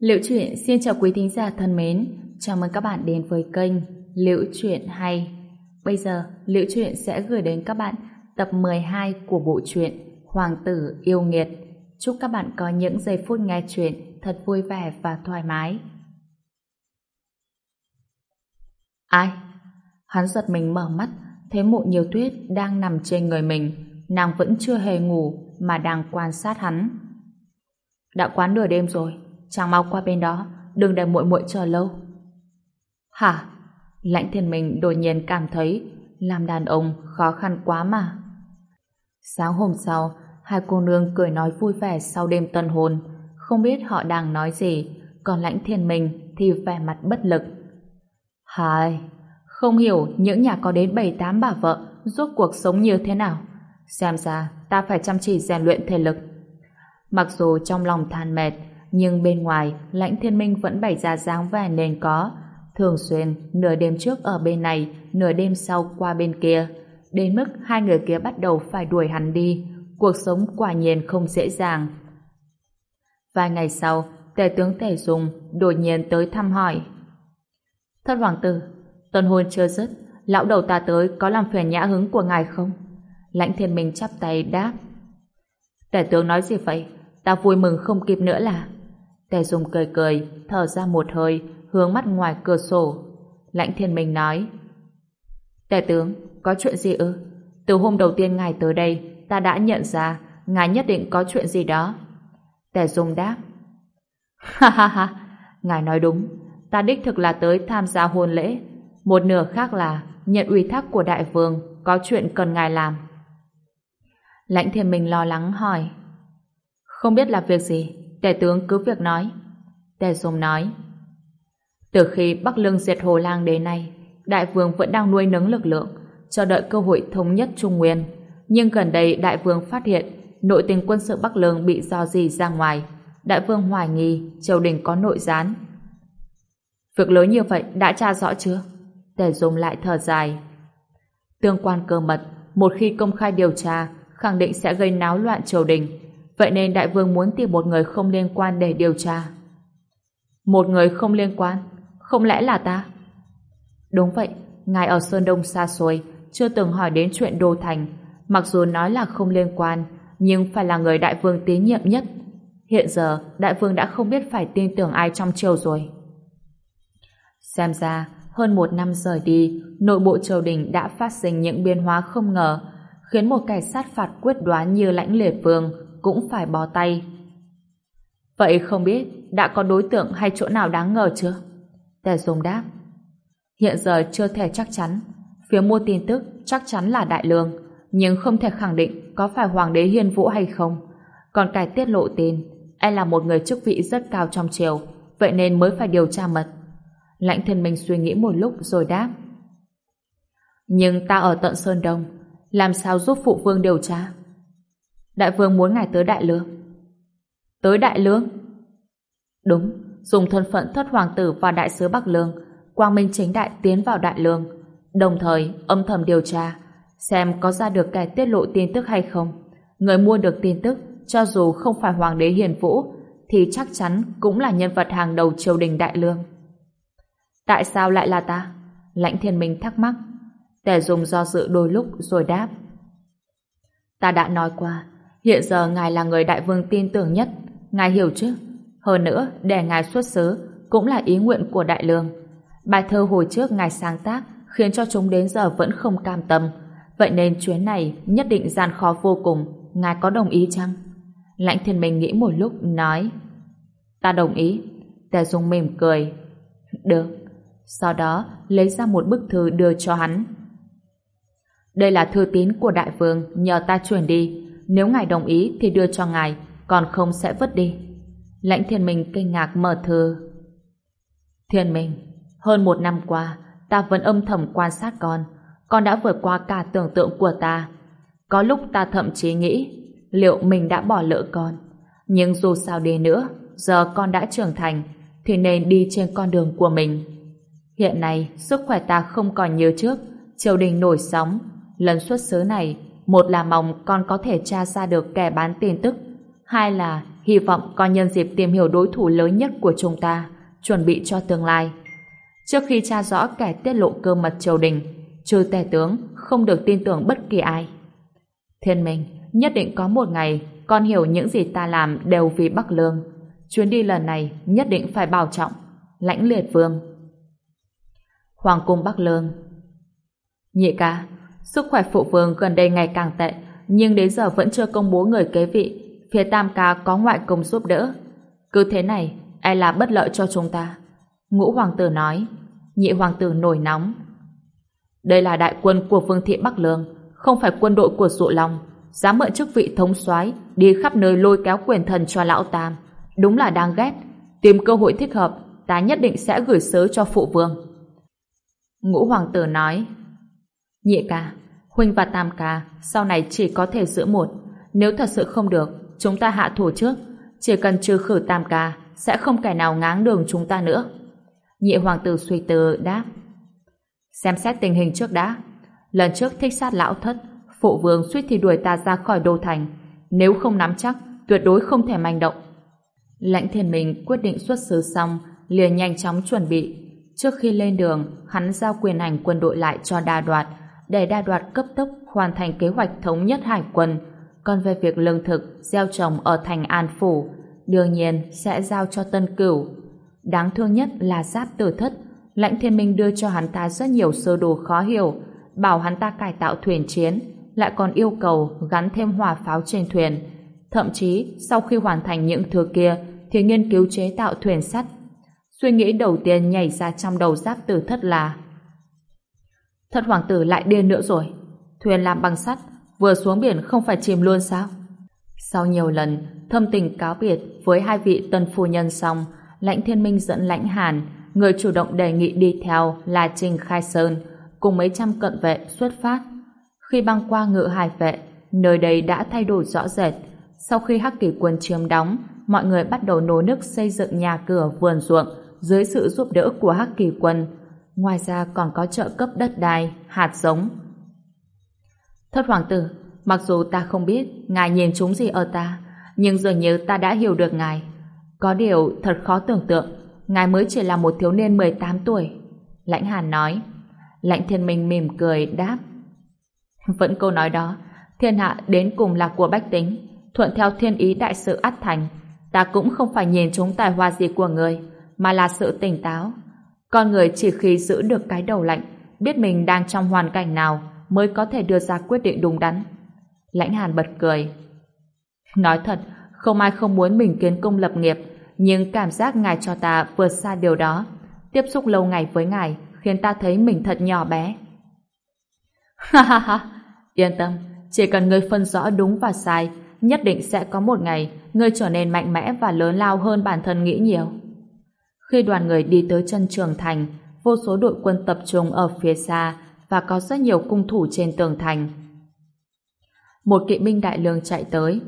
Liệu truyện xin chào quý thính giả thân mến, chào mừng các bạn đến với kênh Liễu truyện hay. Bây giờ, Liễu truyện sẽ gửi đến các bạn tập 12 của bộ truyện Hoàng tử yêu nghiệt. Chúc các bạn có những giây phút nghe truyện thật vui vẻ và thoải mái. Ai? Hắn giật mình mở mắt, thấy mụ nhiều tuyết đang nằm trên người mình. Nàng vẫn chưa hề ngủ mà đang quan sát hắn. Đã quá nửa đêm rồi, chàng mau qua bên đó, đừng để muội muội chờ lâu. Hả? Lãnh thiên mình đột nhiên cảm thấy làm đàn ông khó khăn quá mà. Sáng hôm sau, hai cô nương cười nói vui vẻ sau đêm tân hôn, không biết họ đang nói gì, còn lãnh thiên mình thì vẻ mặt bất lực. Hai, không hiểu những nhà có đến bảy tám bà vợ rốt cuộc sống như thế nào. Xem ra ta phải chăm chỉ rèn luyện thể lực. Mặc dù trong lòng than mệt, nhưng bên ngoài lãnh thiên minh vẫn bày ra dáng vẻ nên có. Thường xuyên, nửa đêm trước ở bên này, nửa đêm sau qua bên kia. Đến mức hai người kia bắt đầu phải đuổi hắn đi. Cuộc sống quả nhiên không dễ dàng. Vài ngày sau, tề tướng tề dùng đột nhiên tới thăm hỏi. Thất hoàng tử, tuần hôn chưa dứt, lão đầu ta tới có làm phiền nhã hứng của ngài không? Lãnh thiên minh chắp tay đáp. tể tướng nói gì vậy? Ta vui mừng không kịp nữa là... Tề Dung cười cười, thở ra một hơi, hướng mắt ngoài cửa sổ. Lãnh thiên minh nói. Tề tướng, có chuyện gì ư? Từ hôm đầu tiên ngài tới đây, ta đã nhận ra ngài nhất định có chuyện gì đó. Tề Dung đáp. Ha ha ha, ngài nói đúng, ta đích thực là tới tham gia hôn lễ. Một nửa khác là nhận ủy thác của đại vương, có chuyện cần ngài làm. Lãnh thiên minh lo lắng hỏi. Không biết là việc gì, tể tướng cứ việc nói. Tề Dung nói. Từ khi Bắc Lương diệt Hồ Lang đến nay, đại vương vẫn đang nuôi nấng lực lượng, chờ đợi cơ hội thống nhất Trung Nguyên. Nhưng gần đây đại vương phát hiện nội tình quân sự Bắc Lương bị do gì ra ngoài. Đại vương hoài nghi triều đình có nội gián. Việc lớn như vậy đã tra rõ chưa? Tề Dung lại thở dài. Tương quan cơ mật, một khi công khai điều tra, khẳng định sẽ gây náo loạn triều đình. Vậy nên đại vương muốn tìm một người không liên quan để điều tra. Một người không liên quan? Không lẽ là ta? Đúng vậy, ngài ở Sơn Đông xa xôi, chưa từng hỏi đến chuyện Đô Thành. Mặc dù nói là không liên quan, nhưng phải là người đại vương tín nhiệm nhất. Hiện giờ, đại vương đã không biết phải tin tưởng ai trong triều rồi. Xem ra, hơn một năm rời đi, nội bộ triều đình đã phát sinh những biến hóa không ngờ, khiến một kẻ sát phạt quyết đoán như lãnh liệt vương cũng phải bó tay. Vậy không biết đã có đối tượng hay chỗ nào đáng ngờ chưa? Tề Dung đáp. Hiện giờ chưa thể chắc chắn. Phía mua tin tức chắc chắn là Đại Lương, nhưng không thể khẳng định có phải Hoàng đế Hiên Vũ hay không. Còn cái tiết lộ tin, anh là một người chức vị rất cao trong triều, vậy nên mới phải điều tra mật. Lãnh thiên minh suy nghĩ một lúc rồi đáp. Nhưng ta ở tận Sơn Đông, làm sao giúp phụ vương điều tra? Đại vương muốn ngài tới Đại Lương. Tới Đại Lương? Đúng, dùng thân phận thất hoàng tử và đại sứ Bắc Lương, Quang Minh chính đại tiến vào Đại Lương, đồng thời âm thầm điều tra, xem có ra được kẻ tiết lộ tin tức hay không. Người mua được tin tức, cho dù không phải Hoàng đế Hiền Vũ, thì chắc chắn cũng là nhân vật hàng đầu triều đình Đại Lương. Tại sao lại là ta? Lãnh thiên minh thắc mắc. Tề dùng do dự đôi lúc rồi đáp. Ta đã nói qua, hiện giờ ngài là người đại vương tin tưởng nhất, ngài hiểu chứ? Hơn nữa, để ngài xuất xứ cũng là ý nguyện của đại lương. Bài thơ hồi trước ngài sáng tác khiến cho chúng đến giờ vẫn không cam tâm. Vậy nên chuyến này nhất định gian khó vô cùng. Ngài có đồng ý chăng? Lãnh thiên minh nghĩ một lúc, nói Ta đồng ý. Tề Dung mỉm cười. Được. Sau đó lấy ra một bức thư đưa cho hắn. Đây là thư tín của đại vương nhờ ta chuyển đi. Nếu ngài đồng ý thì đưa cho ngài, còn không sẽ vứt đi. Lãnh thiên minh kinh ngạc mở thư. Thiên minh, hơn một năm qua, ta vẫn âm thầm quan sát con. Con đã vượt qua cả tưởng tượng của ta. Có lúc ta thậm chí nghĩ liệu mình đã bỏ lỡ con. Nhưng dù sao đi nữa, giờ con đã trưởng thành, thì nên đi trên con đường của mình. Hiện nay, sức khỏe ta không còn như trước, triều đình nổi sóng. Lần xuất xứ này, một là mong con có thể tra ra được kẻ bán tin tức, hai là hy vọng con nhân dịp tìm hiểu đối thủ lớn nhất của chúng ta, chuẩn bị cho tương lai. Trước khi tra rõ kẻ tiết lộ cơ mật triều đình, trừ tể tướng không được tin tưởng bất kỳ ai. Thiên Minh, nhất định có một ngày con hiểu những gì ta làm đều vì Bắc Lương. Chuyến đi lần này nhất định phải bảo trọng. Lãnh liệt vương. Hoàng cung Bắc Lương Nhị ca, sức khỏe phụ vương gần đây ngày càng tệ, nhưng đến giờ vẫn chưa công bố người kế vị. Phía Tam ca có ngoại công giúp đỡ. Cứ thế này, ai là bất lợi cho chúng ta. Ngũ hoàng tử nói. Nhị hoàng tử nổi nóng. Đây là đại quân của vương thị Bắc Lương, không phải quân đội của Dụ Long. Dám mượn chức vị thống soái đi khắp nơi lôi kéo quyền thần cho lão Tam. Đúng là đáng ghét. Tìm cơ hội thích hợp, ta nhất định sẽ gửi sớ cho phụ vương. Ngũ hoàng tử nói Nhị ca, Huynh và Tam ca sau này chỉ có thể giữ một. Nếu thật sự không được, chúng ta hạ thủ trước. Chỉ cần trừ khử Tam ca, sẽ không kẻ nào ngáng đường chúng ta nữa. Nhị hoàng tử suy tư đáp. Xem xét tình hình trước đã. Lần trước thích sát lão thất, phụ vương suýt thì đuổi ta ra khỏi đô thành. Nếu không nắm chắc, tuyệt đối không thể manh động. Lãnh thiên mình quyết định xuất xứ xong, liền nhanh chóng chuẩn bị. Trước khi lên đường, hắn giao quyền hành quân đội lại cho đa đoạt, để đa đoạt cấp tốc hoàn thành kế hoạch thống nhất hải quân. Còn về việc lương thực, gieo trồng ở thành An Phủ, đương nhiên sẽ giao cho Tân Cửu. Đáng thương nhất là giáp tử thất, lãnh thiên minh đưa cho hắn ta rất nhiều sơ đồ khó hiểu, bảo hắn ta cải tạo thuyền chiến, lại còn yêu cầu gắn thêm hỏa pháo trên thuyền. Thậm chí, sau khi hoàn thành những thứ kia, thì nghiên cứu chế tạo thuyền sắt. Suy nghĩ đầu tiên nhảy ra trong đầu giáp tử thất là Thất hoàng tử lại điên nữa rồi. Thuyền làm bằng sắt, vừa xuống biển không phải chìm luôn sao? Sau nhiều lần thâm tình cáo biệt với hai vị tân phu nhân xong, lãnh thiên minh dẫn lãnh hàn, người chủ động đề nghị đi theo là Trình Khai Sơn, cùng mấy trăm cận vệ xuất phát. Khi băng qua ngự hải vệ, nơi đây đã thay đổi rõ rệt. Sau khi Hắc Kỳ quân chiếm đóng, mọi người bắt đầu nô nức xây dựng nhà cửa vườn ruộng dưới sự giúp đỡ của Hắc Kỳ quân. Ngoài ra còn có trợ cấp đất đai, hạt giống. Thất hoàng tử, mặc dù ta không biết ngài nhìn chúng gì ở ta, nhưng dường như ta đã hiểu được ngài. Có điều thật khó tưởng tượng, ngài mới chỉ là một thiếu niên 18 tuổi. Lãnh Hàn nói. Lãnh Thiên Minh mỉm cười đáp. Vẫn câu nói đó, thiên hạ đến cùng là của bách tính, thuận theo thiên ý đại sự ắt thành. Ta cũng không phải nhìn chúng tài hoa gì của người, mà là sự tỉnh táo. Con người chỉ khi giữ được cái đầu lạnh, biết mình đang trong hoàn cảnh nào mới có thể đưa ra quyết định đúng đắn. Lãnh Hàn bật cười. Nói thật, không ai không muốn mình kiến công lập nghiệp, nhưng cảm giác ngài cho ta vượt xa điều đó. Tiếp xúc lâu ngày với ngài khiến ta thấy mình thật nhỏ bé. Ha ha ha, yên tâm, chỉ cần ngươi phân rõ đúng và sai, nhất định sẽ có một ngày ngươi trở nên mạnh mẽ và lớn lao hơn bản thân nghĩ nhiều. Khi đoàn người đi tới chân trường thành, vô số đội quân tập trung ở phía xa và có rất nhiều cung thủ trên tường thành. Một kỵ binh đại lương chạy tới.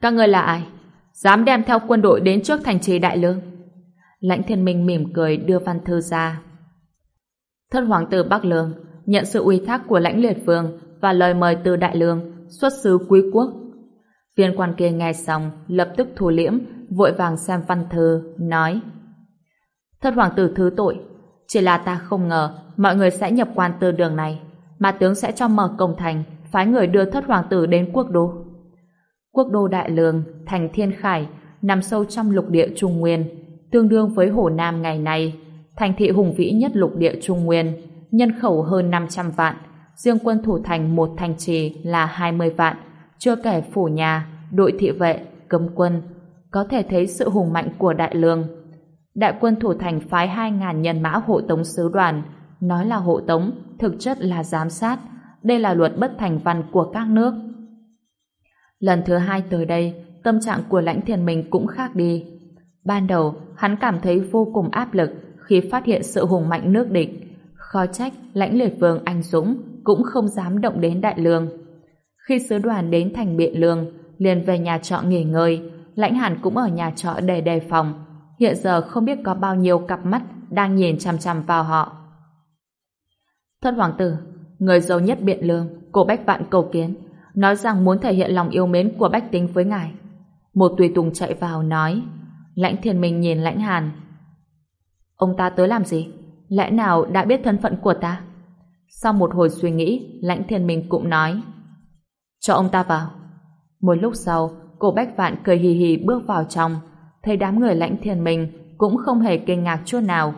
Các người là ai? Dám đem theo quân đội đến trước thành trì đại lương? Lãnh thiên minh mỉm cười đưa văn thư ra. Thất hoàng tử Bắc Lương nhận sự ủy thác của lãnh liệt vương và lời mời từ đại lương xuất xứ quý quốc. Viên quan kia nghe xong lập tức thu liễm vội vàng xem văn thư nói Thất hoàng tử thứ tội. Chỉ là ta không ngờ mọi người sẽ nhập quan từ đường này mà tướng sẽ cho mở cổng thành phái người đưa thất hoàng tử đến quốc đô. Quốc đô Đại Lương, thành Thiên Khải nằm sâu trong lục địa Trung Nguyên tương đương với Hồ Nam ngày nay. Thành thị hùng vĩ nhất lục địa Trung Nguyên nhân khẩu hơn 500 vạn riêng quân thủ thành một thành trì là 20 vạn chưa kể phủ nhà, đội thị vệ, cấm quân. Có thể thấy sự hùng mạnh của Đại Lương đại quân thủ thành phái 2.000 nhân mã hộ tống sứ đoàn. Nói là hộ tống, thực chất là giám sát. Đây là luật bất thành văn của các nước. Lần thứ hai tới đây, tâm trạng của lãnh thiền mình cũng khác đi. Ban đầu, hắn cảm thấy vô cùng áp lực khi phát hiện sự hùng mạnh nước địch. Khó trách, lãnh liệt vương anh Dũng cũng không dám động đến đại lương. Khi sứ đoàn đến thành biện lương, liền về nhà trọ nghỉ ngơi, lãnh hàn cũng ở nhà trọ để đề phòng hiện giờ không biết có bao nhiêu cặp mắt đang nhìn chằm chằm vào họ. Thất hoàng tử, người giàu nhất biện lương, cổ bách vạn cầu kiến, nói rằng muốn thể hiện lòng yêu mến của bách tính với ngài. Một tùy tùng chạy vào nói Lãnh thiên minh nhìn lãnh hàn Ông ta tới làm gì? Lẽ nào đã biết thân phận của ta? Sau một hồi suy nghĩ, lãnh thiên minh cũng nói Cho ông ta vào. Một lúc sau, cô Bách Vạn cười hì hì bước vào trong, thấy đám người lãnh thiên mình cũng không hề kinh ngạc chút nào.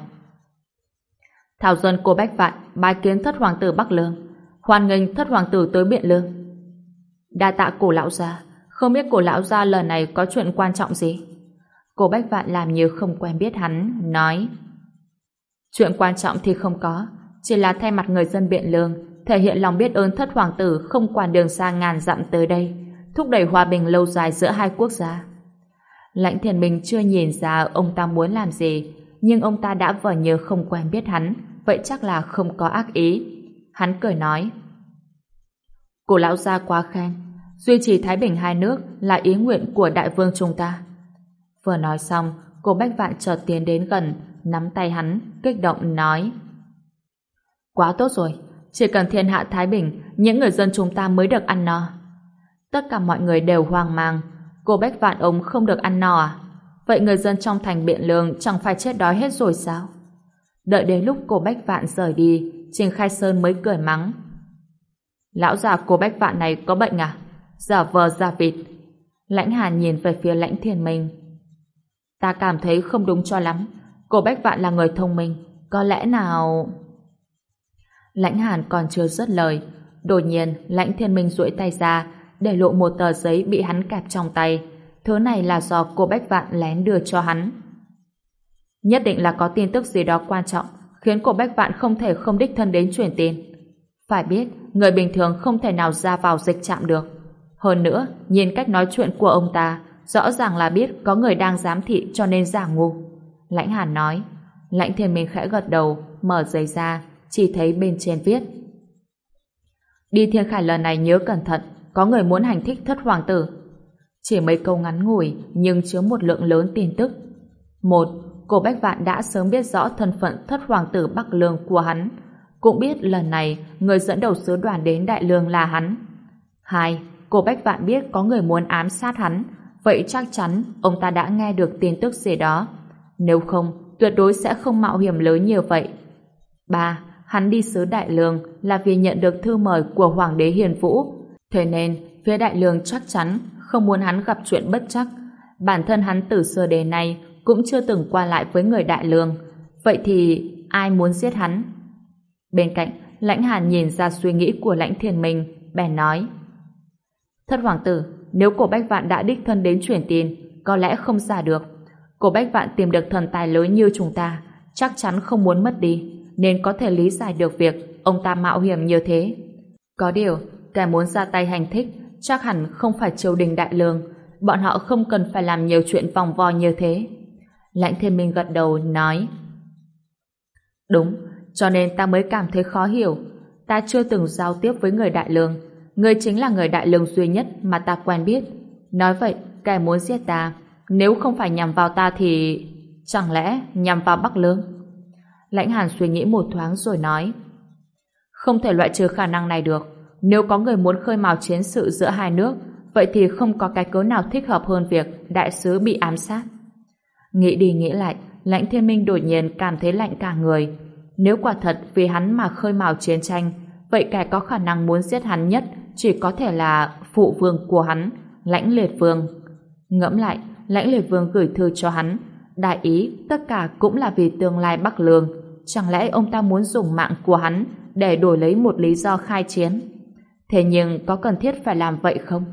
Thảo dân cô Bách Vạn bái kiến thất hoàng tử Bắc Lương, hoan nghênh thất hoàng tử tới Biện Lương. Đa tạ cổ lão gia, không biết cổ lão gia lần này có chuyện quan trọng gì? Cô Bách Vạn làm như không quen biết hắn, nói Chuyện quan trọng thì không có, chỉ là thay mặt người dân Biện Lương, thể hiện lòng biết ơn thất hoàng tử không quản đường xa ngàn dặm tới đây, thúc đẩy hòa bình lâu dài giữa hai quốc gia. Lãnh thiền minh chưa nhìn ra ông ta muốn làm gì, nhưng ông ta đã vờ như không quen biết hắn, vậy chắc là không có ác ý. Hắn cười nói, Cổ lão gia quá khen, duy trì Thái Bình hai nước là ý nguyện của đại vương chúng ta. Vừa nói xong, cô Bách Vạn chợt tiến đến gần, nắm tay hắn, kích động nói, Quá tốt rồi, chỉ cần thiên hạ Thái Bình, những người dân chúng ta mới được ăn no. Tất cả mọi người đều hoang mang, cô Bách Vạn ông không được ăn no à? Vậy người dân trong thành Biện Lương chẳng phải chết đói hết rồi sao? Đợi đến lúc cô Bách Vạn rời đi, Trình Khai Sơn mới cười mắng. Lão già cô Bách Vạn này có bệnh à? Giả vờ giả vịt. Lãnh Hàn nhìn về phía lãnh thiền minh. Ta cảm thấy không đúng cho lắm. Cô Bách Vạn là người thông minh. Có lẽ nào... Lãnh Hàn còn chưa dứt lời. Đột nhiên, lãnh thiên minh duỗi tay ra, để lộ một tờ giấy bị hắn kẹp trong tay. Thứ này là do cô Bách Vạn lén đưa cho hắn. Nhất định là có tin tức gì đó quan trọng, khiến cô Bách Vạn không thể không đích thân đến truyền tin. Phải biết, người bình thường không thể nào ra vào dịch chạm được. Hơn nữa, nhìn cách nói chuyện của ông ta, rõ ràng là biết có người đang giám thị cho nên giả ngu. Lãnh Hàn nói, Lãnh Thiên Minh khẽ gật đầu, mở giấy ra, chỉ thấy bên trên viết. Đi Thiên Khải lần này nhớ cẩn thận, có người muốn hành thích thất hoàng tử. Chỉ mấy câu ngắn ngủi nhưng chứa một lượng lớn tin tức. Một, cô Bách Vạn đã sớm biết rõ thân phận thất hoàng tử Bắc Lương của hắn, cũng biết lần này người dẫn đầu sứ đoàn đến Đại Lương là hắn. Hai, cô Bách Vạn biết có người muốn ám sát hắn, vậy chắc chắn ông ta đã nghe được tin tức gì đó. Nếu không, tuyệt đối sẽ không mạo hiểm lớn như vậy. Ba, hắn đi sứ Đại Lương là vì nhận được thư mời của Hoàng đế Hiền Vũ, thế nên phía Đại Lương chắc chắn không muốn hắn gặp chuyện bất chắc. Bản thân hắn từ xưa đến nay cũng chưa từng qua lại với người Đại Lương. Vậy thì ai muốn giết hắn? Bên cạnh, Lãnh Hàn nhìn ra suy nghĩ của Lãnh Thiền mình bèn nói Thất hoàng tử, nếu cổ Bách Vạn đã đích thân đến truyền tin, có lẽ không giả được. Cổ Bách Vạn tìm được thần tài lớn như chúng ta, chắc chắn không muốn mất đi, nên có thể lý giải được việc ông ta mạo hiểm như thế. Có điều, kẻ muốn ra tay hành thích chắc hẳn không phải triều đình đại lương, bọn họ không cần phải làm nhiều chuyện vòng vo như thế. Lãnh thiên minh gật đầu nói Đúng, cho nên ta mới cảm thấy khó hiểu. Ta chưa từng giao tiếp với người đại lương. Người chính là người đại lương duy nhất mà ta quen biết. Nói vậy, kẻ muốn giết ta, nếu không phải nhằm vào ta thì... Chẳng lẽ nhằm vào Bắc Lương? Lãnh Hàn suy nghĩ một thoáng rồi nói Không thể loại trừ khả năng này được. Nếu có người muốn khơi mào chiến sự giữa hai nước, vậy thì không có cái cớ nào thích hợp hơn việc đại sứ bị ám sát. Nghĩ đi nghĩ lại, lãnh thiên minh đột nhiên cảm thấy lạnh cả người. Nếu quả thật vì hắn mà khơi mào chiến tranh, vậy kẻ có khả năng muốn giết hắn nhất chỉ có thể là phụ vương của hắn, lãnh liệt vương. Ngẫm lại, lãnh liệt vương gửi thư cho hắn. Đại ý, tất cả cũng là vì tương lai Bắc Lương. Chẳng lẽ ông ta muốn dùng mạng của hắn để đổi lấy một lý do khai chiến? Thế nhưng có cần thiết phải làm vậy không?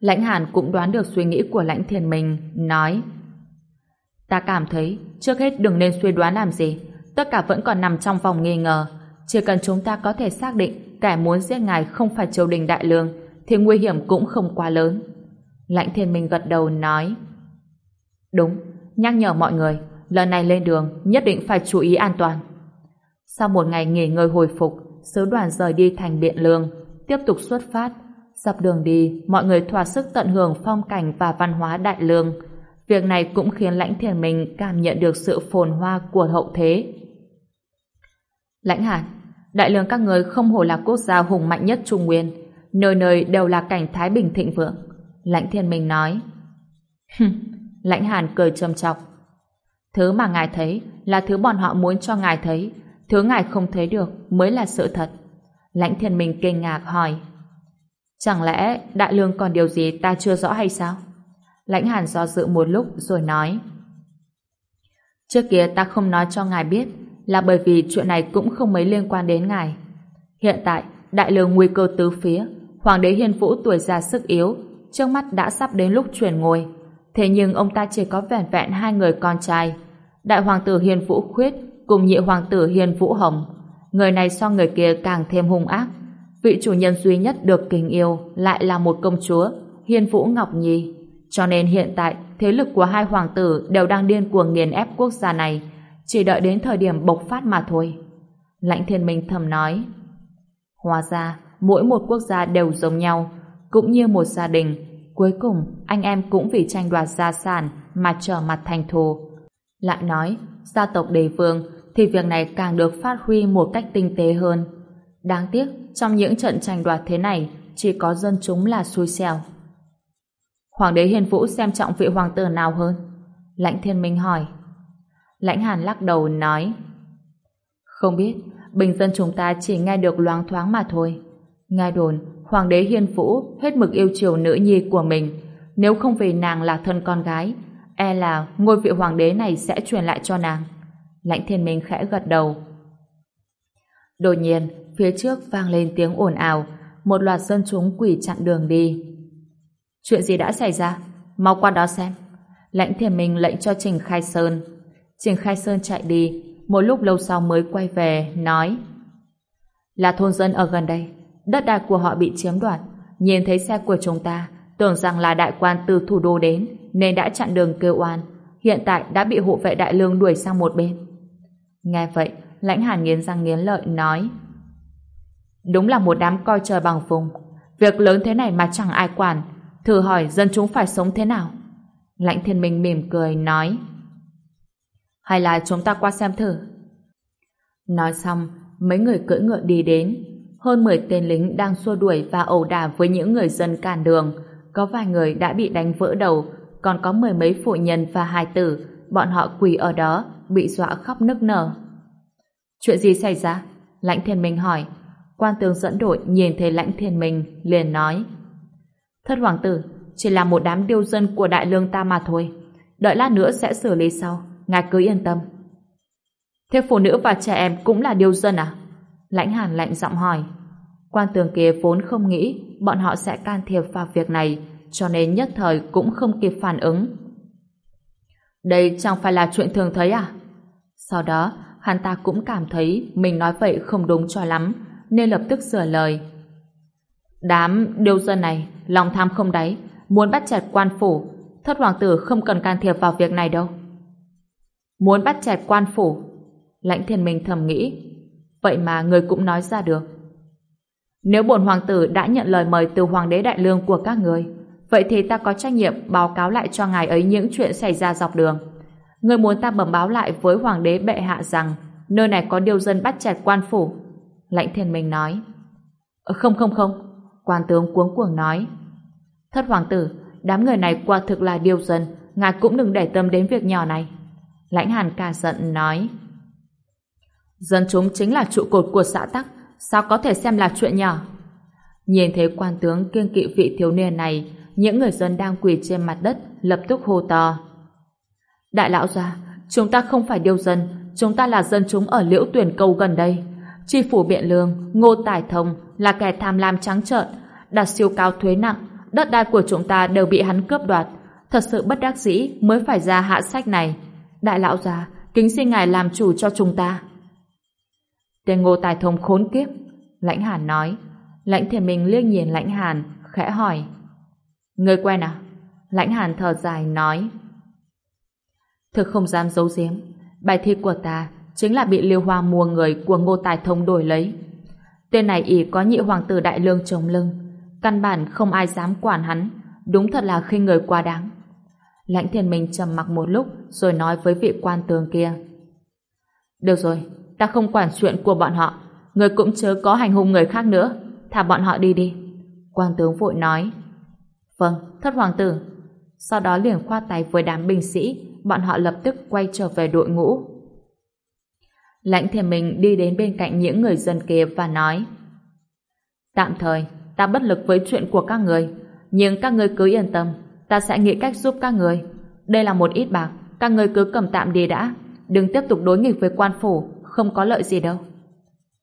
Lãnh Hàn cũng đoán được suy nghĩ của lãnh thiền mình, nói Ta cảm thấy trước hết đừng nên suy đoán làm gì, tất cả vẫn còn nằm trong vòng nghi ngờ. Chỉ cần chúng ta có thể xác định kẻ muốn giết ngài không phải triều đình đại lương, thì nguy hiểm cũng không quá lớn. Lãnh thiên minh gật đầu nói Đúng, nhắc nhở mọi người, lần này lên đường nhất định phải chú ý an toàn. Sau một ngày nghỉ ngơi hồi phục, sứ đoàn rời đi thành Điện Lương, tiếp tục xuất phát. Dọc đường đi, mọi người thỏa sức tận hưởng phong cảnh và văn hóa đại lương. Việc này cũng khiến lãnh thiền mình cảm nhận được sự phồn hoa của hậu thế. Lãnh hàn, đại lương các người không hổ là quốc gia hùng mạnh nhất Trung Nguyên, nơi nơi đều là cảnh thái bình thịnh vượng. Lãnh thiên minh nói. Lãnh hàn cười châm chọc. Thứ mà ngài thấy là thứ bọn họ muốn cho ngài thấy. Thứ ngài không thấy được mới là sự thật. Lãnh thiên minh kinh ngạc hỏi. Chẳng lẽ đại lương còn điều gì ta chưa rõ hay sao? Lãnh hàn do dự một lúc rồi nói. Trước kia ta không nói cho ngài biết là bởi vì chuyện này cũng không mấy liên quan đến ngài. Hiện tại, đại lương nguy cơ tứ phía, hoàng đế hiên vũ tuổi già sức yếu, trước mắt đã sắp đến lúc chuyển ngôi. Thế nhưng ông ta chỉ có vẻn vẹn hai người con trai. Đại hoàng tử hiên vũ khuyết cùng nhị hoàng tử hiền vũ hồng. Người này so người kia càng thêm hung ác. Vị chủ nhân duy nhất được kính yêu lại là một công chúa, hiền vũ ngọc nhi. Cho nên hiện tại, thế lực của hai hoàng tử đều đang điên cuồng nghiền ép quốc gia này, chỉ đợi đến thời điểm bộc phát mà thôi. Lãnh thiên minh thầm nói, Hóa ra, mỗi một quốc gia đều giống nhau, cũng như một gia đình. Cuối cùng, anh em cũng vì tranh đoạt gia sản mà trở mặt thành thù. Lại nói, gia tộc đề vương thì việc này càng được phát huy một cách tinh tế hơn. Đáng tiếc, trong những trận tranh đoạt thế này, chỉ có dân chúng là xui xẻo. Hoàng đế Hiền Vũ xem trọng vị hoàng tử nào hơn? Lãnh Thiên Minh hỏi. Lãnh Hàn lắc đầu nói Không biết, bình dân chúng ta chỉ nghe được loáng thoáng mà thôi. Nghe đồn, Hoàng đế Hiên Vũ hết mực yêu chiều nữ nhi của mình. Nếu không vì nàng là thân con gái, e là ngôi vị hoàng đế này sẽ truyền lại cho nàng. Lãnh Thiên Minh khẽ gật đầu. Đột nhiên, phía trước vang lên tiếng ồn ào, một loạt dân chúng quỳ chặn đường đi. Chuyện gì đã xảy ra? Mau qua đó xem. Lãnh Thiên Minh lệnh cho Trình Khai Sơn. Trình Khai Sơn chạy đi, một lúc lâu sau mới quay về, nói Là thôn dân ở gần đây, đất đai của họ bị chiếm đoạt, nhìn thấy xe của chúng ta, tưởng rằng là đại quan từ thủ đô đến, nên đã chặn đường kêu oan, hiện tại đã bị hộ vệ đại lương đuổi sang một bên. Nghe vậy, lãnh hàn nghiến răng nghiến lợi nói Đúng là một đám coi trời bằng vùng, việc lớn thế này mà chẳng ai quản, thử hỏi dân chúng phải sống thế nào? Lãnh thiên minh mỉm cười nói hay là chúng ta qua xem thử? Nói xong, mấy người cưỡi ngựa đi đến. Hơn 10 tên lính đang xua đuổi và ẩu đả với những người dân cản đường. Có vài người đã bị đánh vỡ đầu, còn có mười mấy phụ nhân và hài tử. Bọn họ quỳ ở đó, bị dọa khóc nức nở. Chuyện gì xảy ra? Lãnh thiên minh hỏi. Quan tướng dẫn đội nhìn thấy lãnh thiên minh, liền nói. Thất hoàng tử, chỉ là một đám điêu dân của đại lương ta mà thôi. Đợi lát nữa sẽ xử lý sau ngài cứ yên tâm. Thế phụ nữ và trẻ em cũng là điêu dân à? Lãnh hàn lạnh giọng hỏi. Quan tường kia vốn không nghĩ bọn họ sẽ can thiệp vào việc này, cho nên nhất thời cũng không kịp phản ứng. Đây chẳng phải là chuyện thường thấy à? Sau đó, hắn ta cũng cảm thấy mình nói vậy không đúng cho lắm, nên lập tức sửa lời. Đám điều dân này, lòng tham không đáy, muốn bắt chẹt quan phủ, thất hoàng tử không cần can thiệp vào việc này đâu. Muốn bắt chẹt quan phủ. Lãnh thiên minh thầm nghĩ. Vậy mà người cũng nói ra được. Nếu bổn hoàng tử đã nhận lời mời từ hoàng đế đại lương của các người, vậy thì ta có trách nhiệm báo cáo lại cho ngài ấy những chuyện xảy ra dọc đường. Người muốn ta bẩm báo lại với hoàng đế bệ hạ rằng nơi này có điều dân bắt chẹt quan phủ. Lãnh thiên minh nói. Ờ, không không không. Quan tướng cuống cuồng nói. Thất hoàng tử, đám người này quả thực là điều dân, ngài cũng đừng để tâm đến việc nhỏ này. Lãnh Hàn cả giận nói Dân chúng chính là trụ cột của xã Tắc sao có thể xem là chuyện nhỏ Nhìn thấy quan tướng kiêng kỵ vị thiếu niên này những người dân đang quỳ trên mặt đất lập tức hô to Đại lão gia chúng ta không phải điêu dân chúng ta là dân chúng ở liễu tuyển câu gần đây chi phủ biện lương Ngô Tài Thông là kẻ tham lam trắng trợn đặt siêu cao thuế nặng đất đai của chúng ta đều bị hắn cướp đoạt thật sự bất đắc dĩ mới phải ra hạ sách này Đại lão già, kính xin ngài làm chủ cho chúng ta. Tên ngô tài thông khốn kiếp. Lãnh Hàn nói. Lãnh thiền minh liếc nhìn lãnh Hàn, khẽ hỏi. Người quen à? Lãnh Hàn thở dài nói. Thực không dám giấu giếm. Bài thi của ta chính là bị liêu hoa mua người của ngô tài thông đổi lấy. Tên này ỷ có nhị hoàng tử đại lương chống lưng. Căn bản không ai dám quản hắn. Đúng thật là khinh người quá đáng. Lãnh thiên minh trầm mặc một lúc rồi nói với vị quan tường kia. Được rồi, ta không quản chuyện của bọn họ. Người cũng chớ có hành hung người khác nữa. Thả bọn họ đi đi. Quan tướng vội nói. Vâng, thất hoàng tử. Sau đó liền khoa tay với đám binh sĩ, bọn họ lập tức quay trở về đội ngũ. Lãnh thiền mình đi đến bên cạnh những người dân kia và nói Tạm thời, ta bất lực với chuyện của các người, nhưng các người cứ yên tâm, ta sẽ nghĩ cách giúp các người. Đây là một ít bạc, các người cứ cầm tạm đi đã, đừng tiếp tục đối nghịch với quan phủ, không có lợi gì đâu.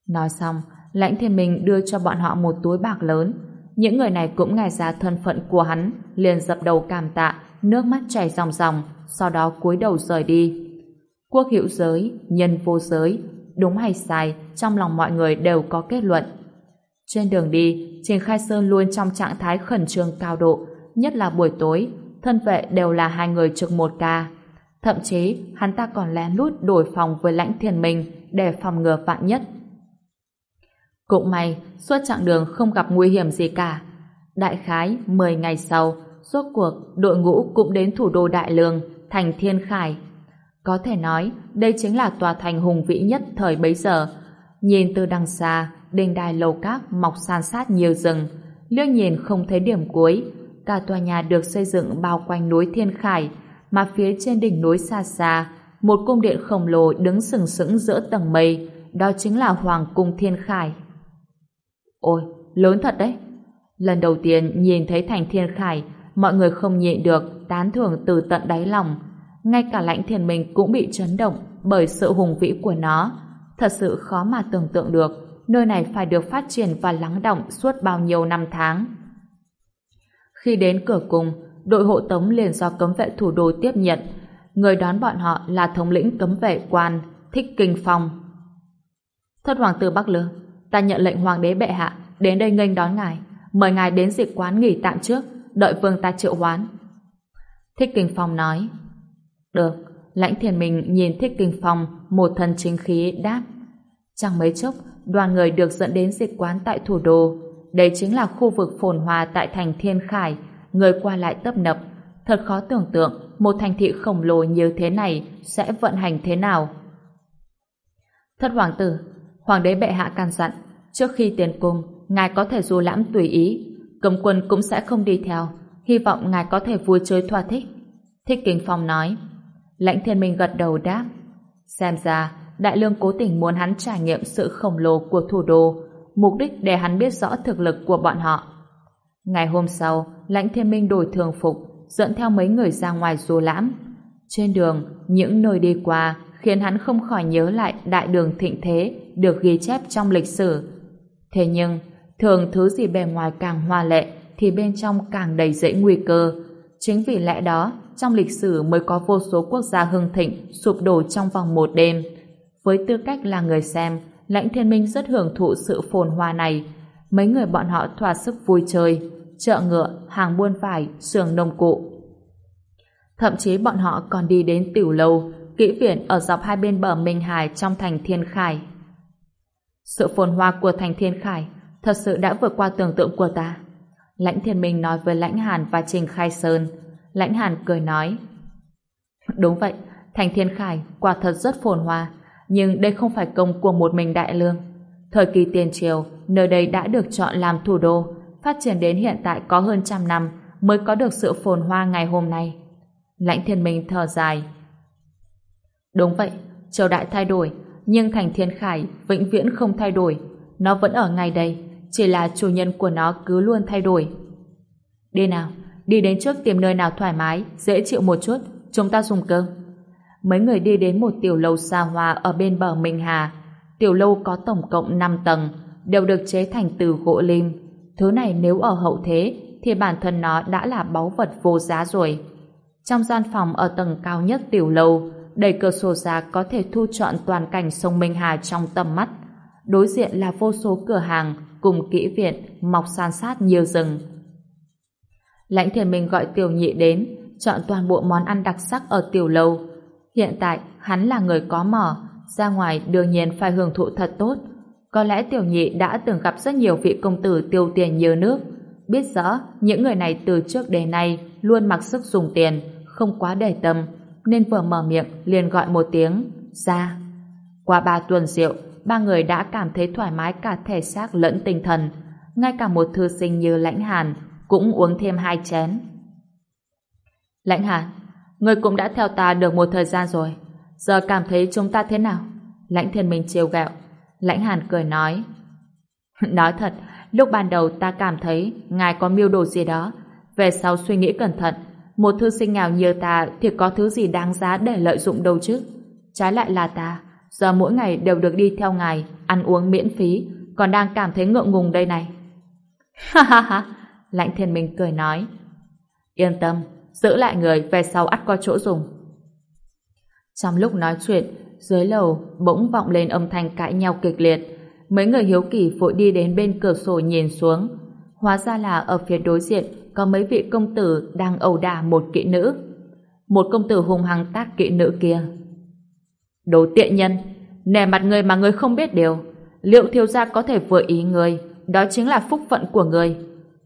Nói xong, lãnh thiên minh đưa cho bọn họ một túi bạc lớn. Những người này cũng nghe ra thân phận của hắn, liền dập đầu cảm tạ, nước mắt chảy ròng ròng, sau đó cúi đầu rời đi. Quốc hữu giới, nhân vô giới, đúng hay sai, trong lòng mọi người đều có kết luận. Trên đường đi, Trình Khai Sơn luôn trong trạng thái khẩn trương cao độ, nhất là buổi tối, thân vệ đều là hai người trực một ca. Thậm chí, hắn ta còn lén lút đổi phòng với lãnh thiền mình để phòng ngừa vạn nhất. Cũng may, suốt chặng đường không gặp nguy hiểm gì cả. Đại khái, 10 ngày sau, suốt cuộc, đội ngũ cũng đến thủ đô Đại Lương, thành Thiên Khải. Có thể nói, đây chính là tòa thành hùng vĩ nhất thời bấy giờ. Nhìn từ đằng xa, đình đài lầu các mọc san sát nhiều rừng, liếc nhìn không thấy điểm cuối. Cả tòa nhà được xây dựng bao quanh núi Thiên Khải, mà phía trên đỉnh núi xa xa, một cung điện khổng lồ đứng sừng sững giữa tầng mây, đó chính là Hoàng cung Thiên Khải. Ôi, lớn thật đấy! Lần đầu tiên nhìn thấy thành Thiên Khải, mọi người không nhịn được tán thưởng từ tận đáy lòng. Ngay cả lãnh thiền mình cũng bị chấn động bởi sự hùng vĩ của nó. Thật sự khó mà tưởng tượng được nơi này phải được phát triển và lắng động suốt bao nhiêu năm tháng. Khi đến cửa cùng đội hộ tống liền do cấm vệ thủ đô tiếp nhận. Người đón bọn họ là thống lĩnh cấm vệ quan Thích Kinh Phong. Thất hoàng tử Bắc Lương, ta nhận lệnh hoàng đế bệ hạ đến đây nghênh đón ngài, mời ngài đến dịch quán nghỉ tạm trước, đợi vương ta triệu hoán. Thích Kinh Phong nói, được, lãnh thiền mình nhìn Thích Kinh Phong một thân chính khí đáp. Chẳng mấy chốc, đoàn người được dẫn đến dịch quán tại thủ đô. Đây chính là khu vực phồn hoa tại thành Thiên Khải, người qua lại tấp nập. Thật khó tưởng tượng một thành thị khổng lồ như thế này sẽ vận hành thế nào. Thất hoàng tử, hoàng đế bệ hạ can dặn, trước khi tiến cung, ngài có thể du lãm tùy ý, cấm quân cũng sẽ không đi theo, hy vọng ngài có thể vui chơi thỏa thích. Thích Kinh Phong nói. Lãnh thiên minh gật đầu đáp. Xem ra, Đại Lương cố tình muốn hắn trải nghiệm sự khổng lồ của thủ đô, mục đích để hắn biết rõ thực lực của bọn họ. Ngày hôm sau, lãnh thiên minh đổi thường phục, dẫn theo mấy người ra ngoài du lãm. Trên đường, những nơi đi qua khiến hắn không khỏi nhớ lại đại đường thịnh thế được ghi chép trong lịch sử. Thế nhưng, thường thứ gì bề ngoài càng hoa lệ thì bên trong càng đầy rẫy nguy cơ. Chính vì lẽ đó, trong lịch sử mới có vô số quốc gia hưng thịnh sụp đổ trong vòng một đêm. Với tư cách là người xem, lãnh thiên minh rất hưởng thụ sự phồn hoa này. Mấy người bọn họ thỏa sức vui chơi, chợ ngựa, hàng buôn vải, xưởng nông cụ. Thậm chí bọn họ còn đi đến tiểu lâu, kỹ viện ở dọc hai bên bờ Minh Hải trong thành Thiên Khải. Sự phồn hoa của thành Thiên Khải thật sự đã vượt qua tưởng tượng của ta. Lãnh Thiên Minh nói với Lãnh Hàn và Trình Khai Sơn. Lãnh Hàn cười nói Đúng vậy, thành Thiên Khải quả thật rất phồn hoa, nhưng đây không phải công của một mình Đại Lương. Thời kỳ tiền triều, nơi đây đã được chọn làm thủ đô, phát triển đến hiện tại có hơn trăm năm mới có được sự phồn hoa ngày hôm nay. Lãnh Thiên Minh thở dài. Đúng vậy, triều đại thay đổi, nhưng thành Thiên Khải vĩnh viễn không thay đổi. Nó vẫn ở ngay đây, chỉ là chủ nhân của nó cứ luôn thay đổi. Đi nào, đi đến trước tìm nơi nào thoải mái, dễ chịu một chút, chúng ta dùng cơm. Mấy người đi đến một tiểu lâu xa hoa ở bên bờ Minh Hà. Tiểu lâu có tổng cộng 5 tầng, đều được chế thành từ gỗ lim. Thứ này nếu ở hậu thế, thì bản thân nó đã là báu vật vô giá rồi. Trong gian phòng ở tầng cao nhất tiểu lâu, đầy cửa sổ ra có thể thu trọn toàn cảnh sông Minh Hà trong tầm mắt. Đối diện là vô số cửa hàng cùng kỹ viện mọc san sát nhiều rừng. Lãnh thiền mình gọi tiểu nhị đến, chọn toàn bộ món ăn đặc sắc ở tiểu lâu. Hiện tại, hắn là người có mỏ, ra ngoài đương nhiên phải hưởng thụ thật tốt. Có lẽ tiểu nhị đã từng gặp rất nhiều vị công tử tiêu tiền nhiều nước, biết rõ những người này từ trước đến nay luôn mặc sức dùng tiền, không quá để tâm, nên vừa mở miệng liền gọi một tiếng ra. Qua ba tuần rượu, ba người đã cảm thấy thoải mái cả thể xác lẫn tinh thần. Ngay cả một thư sinh như lãnh hàn cũng uống thêm hai chén. Lãnh Hàn, người cũng đã theo ta được một thời gian rồi. Giờ cảm thấy chúng ta thế nào? Lãnh Thiên Minh trêu gẹo Lãnh Hàn cười nói. nói thật, lúc ban đầu ta cảm thấy ngài có mưu đồ gì đó. Về sau suy nghĩ cẩn thận, một thư sinh nghèo như ta thì có thứ gì đáng giá để lợi dụng đâu chứ. Trái lại là ta, giờ mỗi ngày đều được đi theo ngài, ăn uống miễn phí, còn đang cảm thấy ngượng ngùng đây này. Ha ha ha, Lãnh Thiên Minh cười nói. Yên tâm, giữ lại người về sau ắt có chỗ dùng. Trong lúc nói chuyện, dưới lầu bỗng vọng lên âm thanh cãi nhau kịch liệt. Mấy người hiếu kỳ vội đi đến bên cửa sổ nhìn xuống. Hóa ra là ở phía đối diện có mấy vị công tử đang ẩu đả một kỵ nữ. Một công tử hung hăng tát kỵ nữ kia. Đồ tiện nhân, nè mặt người mà người không biết điều. Liệu thiếu gia có thể vừa ý người, đó chính là phúc phận của người.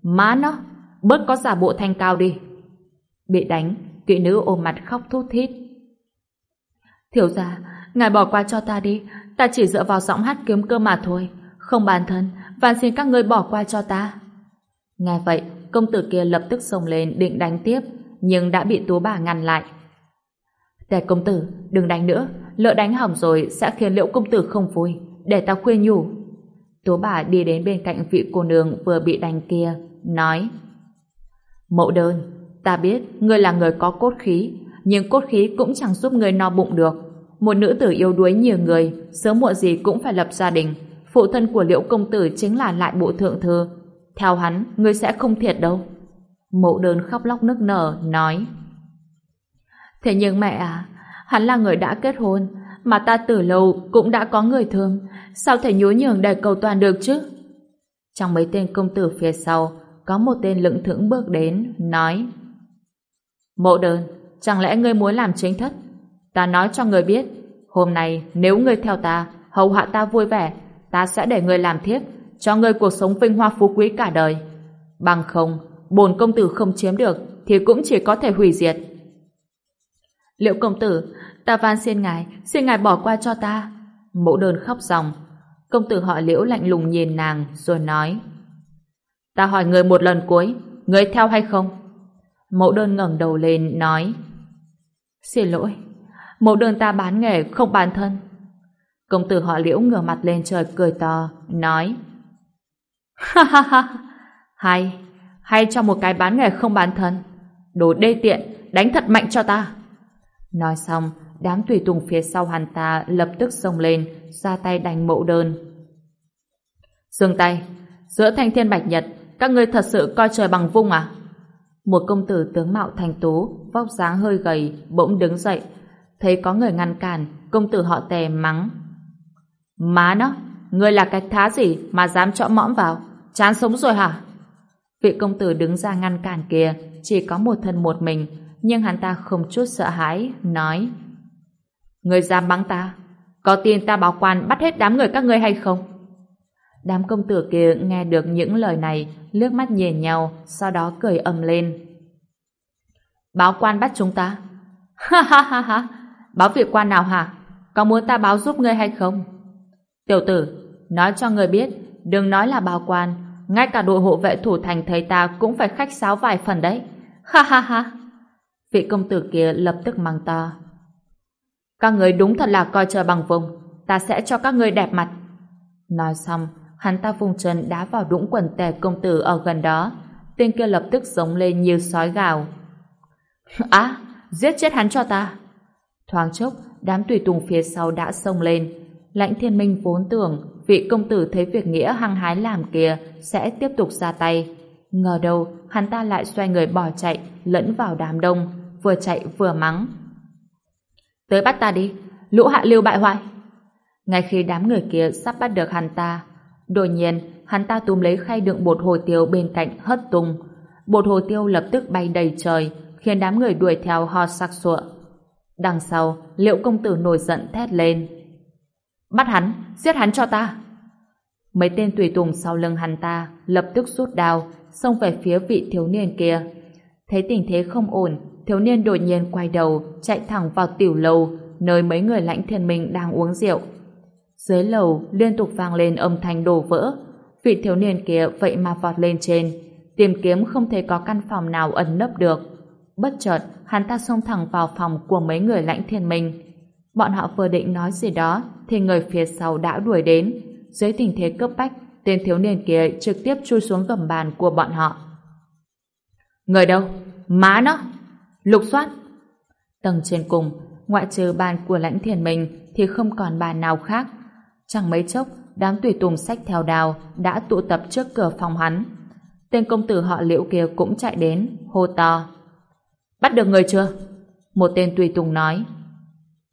Má nó, bớt có giả bộ thanh cao đi. Bị đánh, kỵ nữ ôm mặt khóc thút thít. Thiếu gia, ngài bỏ qua cho ta đi, ta chỉ dựa vào giọng hát kiếm cơ mà thôi. Không bản thân, van xin các ngươi bỏ qua cho ta. Nghe vậy, công tử kia lập tức xông lên định đánh tiếp, nhưng đã bị tú bà ngăn lại. Tề công tử, đừng đánh nữa, lỡ đánh hỏng rồi sẽ khiến liệu công tử không vui, để ta khuyên nhủ. Tú bà đi đến bên cạnh vị cô nương vừa bị đánh kia, nói Mẫu đơn, ta biết ngươi là người có cốt khí, nhưng cốt khí cũng chẳng giúp ngươi no bụng được. Một nữ tử yêu đuối nhiều người, sớm muộn gì cũng phải lập gia đình. Phụ thân của liễu công tử chính là lại bộ thượng thư. Theo hắn, ngươi sẽ không thiệt đâu. Mộ đơn khóc lóc nức nở, nói Thế nhưng mẹ à, hắn là người đã kết hôn, mà ta từ lâu cũng đã có người thương, sao thể nhúa nhường để cầu toàn được chứ? Trong mấy tên công tử phía sau, có một tên lững thững bước đến, nói Mộ đơn, chẳng lẽ ngươi muốn làm chính thất? Ta nói cho ngươi biết, hôm nay nếu ngươi theo ta, hầu hạ ta vui vẻ, ta sẽ để ngươi làm thiếp, cho ngươi cuộc sống vinh hoa phú quý cả đời. Bằng không, bồn công tử không chiếm được, thì cũng chỉ có thể hủy diệt. Liệu công tử, ta van xin ngài, xin ngài bỏ qua cho ta. mẫu đơn khóc ròng. Công tử họ liễu lạnh lùng nhìn nàng, rồi nói. Ta hỏi người một lần cuối, người theo hay không? Mẫu đơn ngẩng đầu lên, nói. Xin lỗi, mẫu đơn ta bán nghề, không bán thân. Công tử họ liễu ngửa mặt lên trời cười to, nói. Ha ha ha, hay, hay cho một cái bán nghề không bán thân. Đồ đê tiện, đánh thật mạnh cho ta. Nói xong, đám tùy tùng phía sau hắn ta lập tức xông lên, ra tay đánh mẫu đơn. Dừng tay, giữa thanh thiên bạch nhật, các ngươi thật sự coi trời bằng vung à? Một công tử tướng mạo thành tú, vóc dáng hơi gầy, bỗng đứng dậy. Thấy có người ngăn cản, công tử họ tè mắng. Má nó, ngươi là cái thá gì mà dám chõ mõm vào? Chán sống rồi hả? Vị công tử đứng ra ngăn cản kia, chỉ có một thân một mình, nhưng hắn ta không chút sợ hãi, nói Người dám bắn ta, có tin ta báo quan bắt hết đám người các ngươi hay không? Đám công tử kia nghe được những lời này, lướt mắt nhìn nhau, sau đó cười ầm lên. Báo quan bắt chúng ta? Ha ha ha ha, báo việc quan nào hả? Có muốn ta báo giúp ngươi hay không? Tiểu tử, nói cho ngươi biết, đừng nói là báo quan, ngay cả đội hộ vệ thủ thành thấy ta cũng phải khách sáo vài phần đấy. Ha ha ha. Vị công tử kia lập tức mang to. Các người đúng thật là coi trời bằng vùng, ta sẽ cho các người đẹp mặt. Nói xong, hắn ta vùng chân đá vào đũng quần tè công tử ở gần đó. Tên kia lập tức giống lên như sói gào. Á, giết chết hắn cho ta. Thoáng chốc, đám tùy tùng phía sau đã xông lên. Lãnh thiên minh vốn tưởng vị công tử thấy việc nghĩa hăng hái làm kia sẽ tiếp tục ra tay. Ngờ đâu, hắn ta lại xoay người bỏ chạy, lẫn vào đám đông, vừa chạy vừa mắng. Tới bắt ta đi, lũ hạ lưu bại hoại. Ngay khi đám người kia sắp bắt được hắn ta, đột nhiên hắn ta túm lấy khay đựng bột hồ tiêu bên cạnh hất tung. Bột hồ tiêu lập tức bay đầy trời, khiến đám người đuổi theo ho sặc sụa. Đằng sau, liệu công tử nổi giận thét lên. Bắt hắn, giết hắn cho ta. Mấy tên tùy tùng sau lưng hắn ta lập tức rút đao, xông về phía vị thiếu niên kia. Thấy tình thế không ổn, thiếu niên đột nhiên quay đầu, chạy thẳng vào tiểu lầu, nơi mấy người lãnh thiên minh đang uống rượu. Dưới lầu liên tục vang lên âm thanh đổ vỡ. Vị thiếu niên kia vậy mà vọt lên trên, tìm kiếm không thấy có căn phòng nào ẩn nấp được. Bất chợt, hắn ta xông thẳng vào phòng của mấy người lãnh thiên minh. Bọn họ vừa định nói gì đó, thì người phía sau đã đuổi đến. Dưới tình thế cấp bách, tên thiếu niên kia trực tiếp chui xuống gầm bàn của bọn họ. Người đâu? Má nó! Lục soát! Tầng trên cùng, ngoại trừ bàn của lãnh thiền mình thì không còn bàn nào khác. Chẳng mấy chốc, đám tùy tùng sách theo đào đã tụ tập trước cửa phòng hắn. Tên công tử họ liễu kia cũng chạy đến, hô to. Bắt được người chưa? Một tên tùy tùng nói.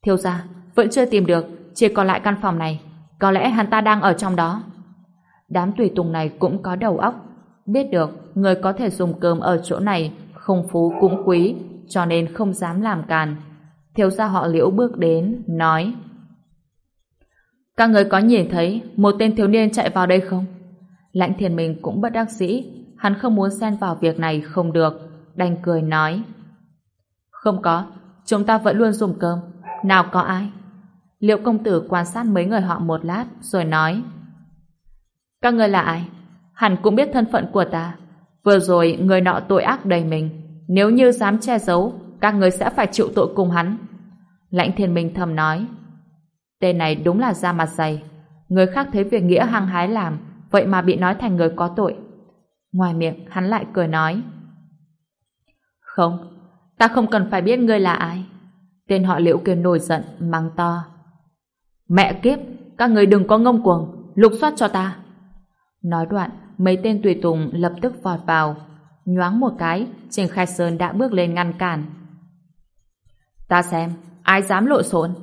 Thiếu gia, vẫn chưa tìm được, chỉ còn lại căn phòng này. Có lẽ hắn ta đang ở trong đó. Đám tùy tùng này cũng có đầu óc. Biết được người có thể dùng cơm ở chỗ này không phú cũng quý, cho nên không dám làm càn. Thiếu gia họ liễu bước đến, nói Các người có nhìn thấy một tên thiếu niên chạy vào đây không? Lãnh thiền mình cũng bất đắc dĩ, hắn không muốn xen vào việc này không được, đành cười nói Không có, chúng ta vẫn luôn dùng cơm, nào có ai? Liệu công tử quan sát mấy người họ một lát rồi nói Các người là ai? Hẳn cũng biết thân phận của ta. Vừa rồi người nọ tội ác đầy mình. Nếu như dám che giấu, các người sẽ phải chịu tội cùng hắn. Lãnh thiên minh thầm nói Tên này đúng là da mặt dày. Người khác thấy việc nghĩa hăng hái làm, vậy mà bị nói thành người có tội. Ngoài miệng, hắn lại cười nói Không, ta không cần phải biết ngươi là ai. Tên họ liễu kia nổi giận, mắng to. Mẹ kiếp, các người đừng có ngông cuồng, lục soát cho ta. Nói đoạn, mấy tên tùy tùng lập tức vọt vào. Nhoáng một cái, Trình Khai Sơn đã bước lên ngăn cản. Ta xem, ai dám lộn xộn?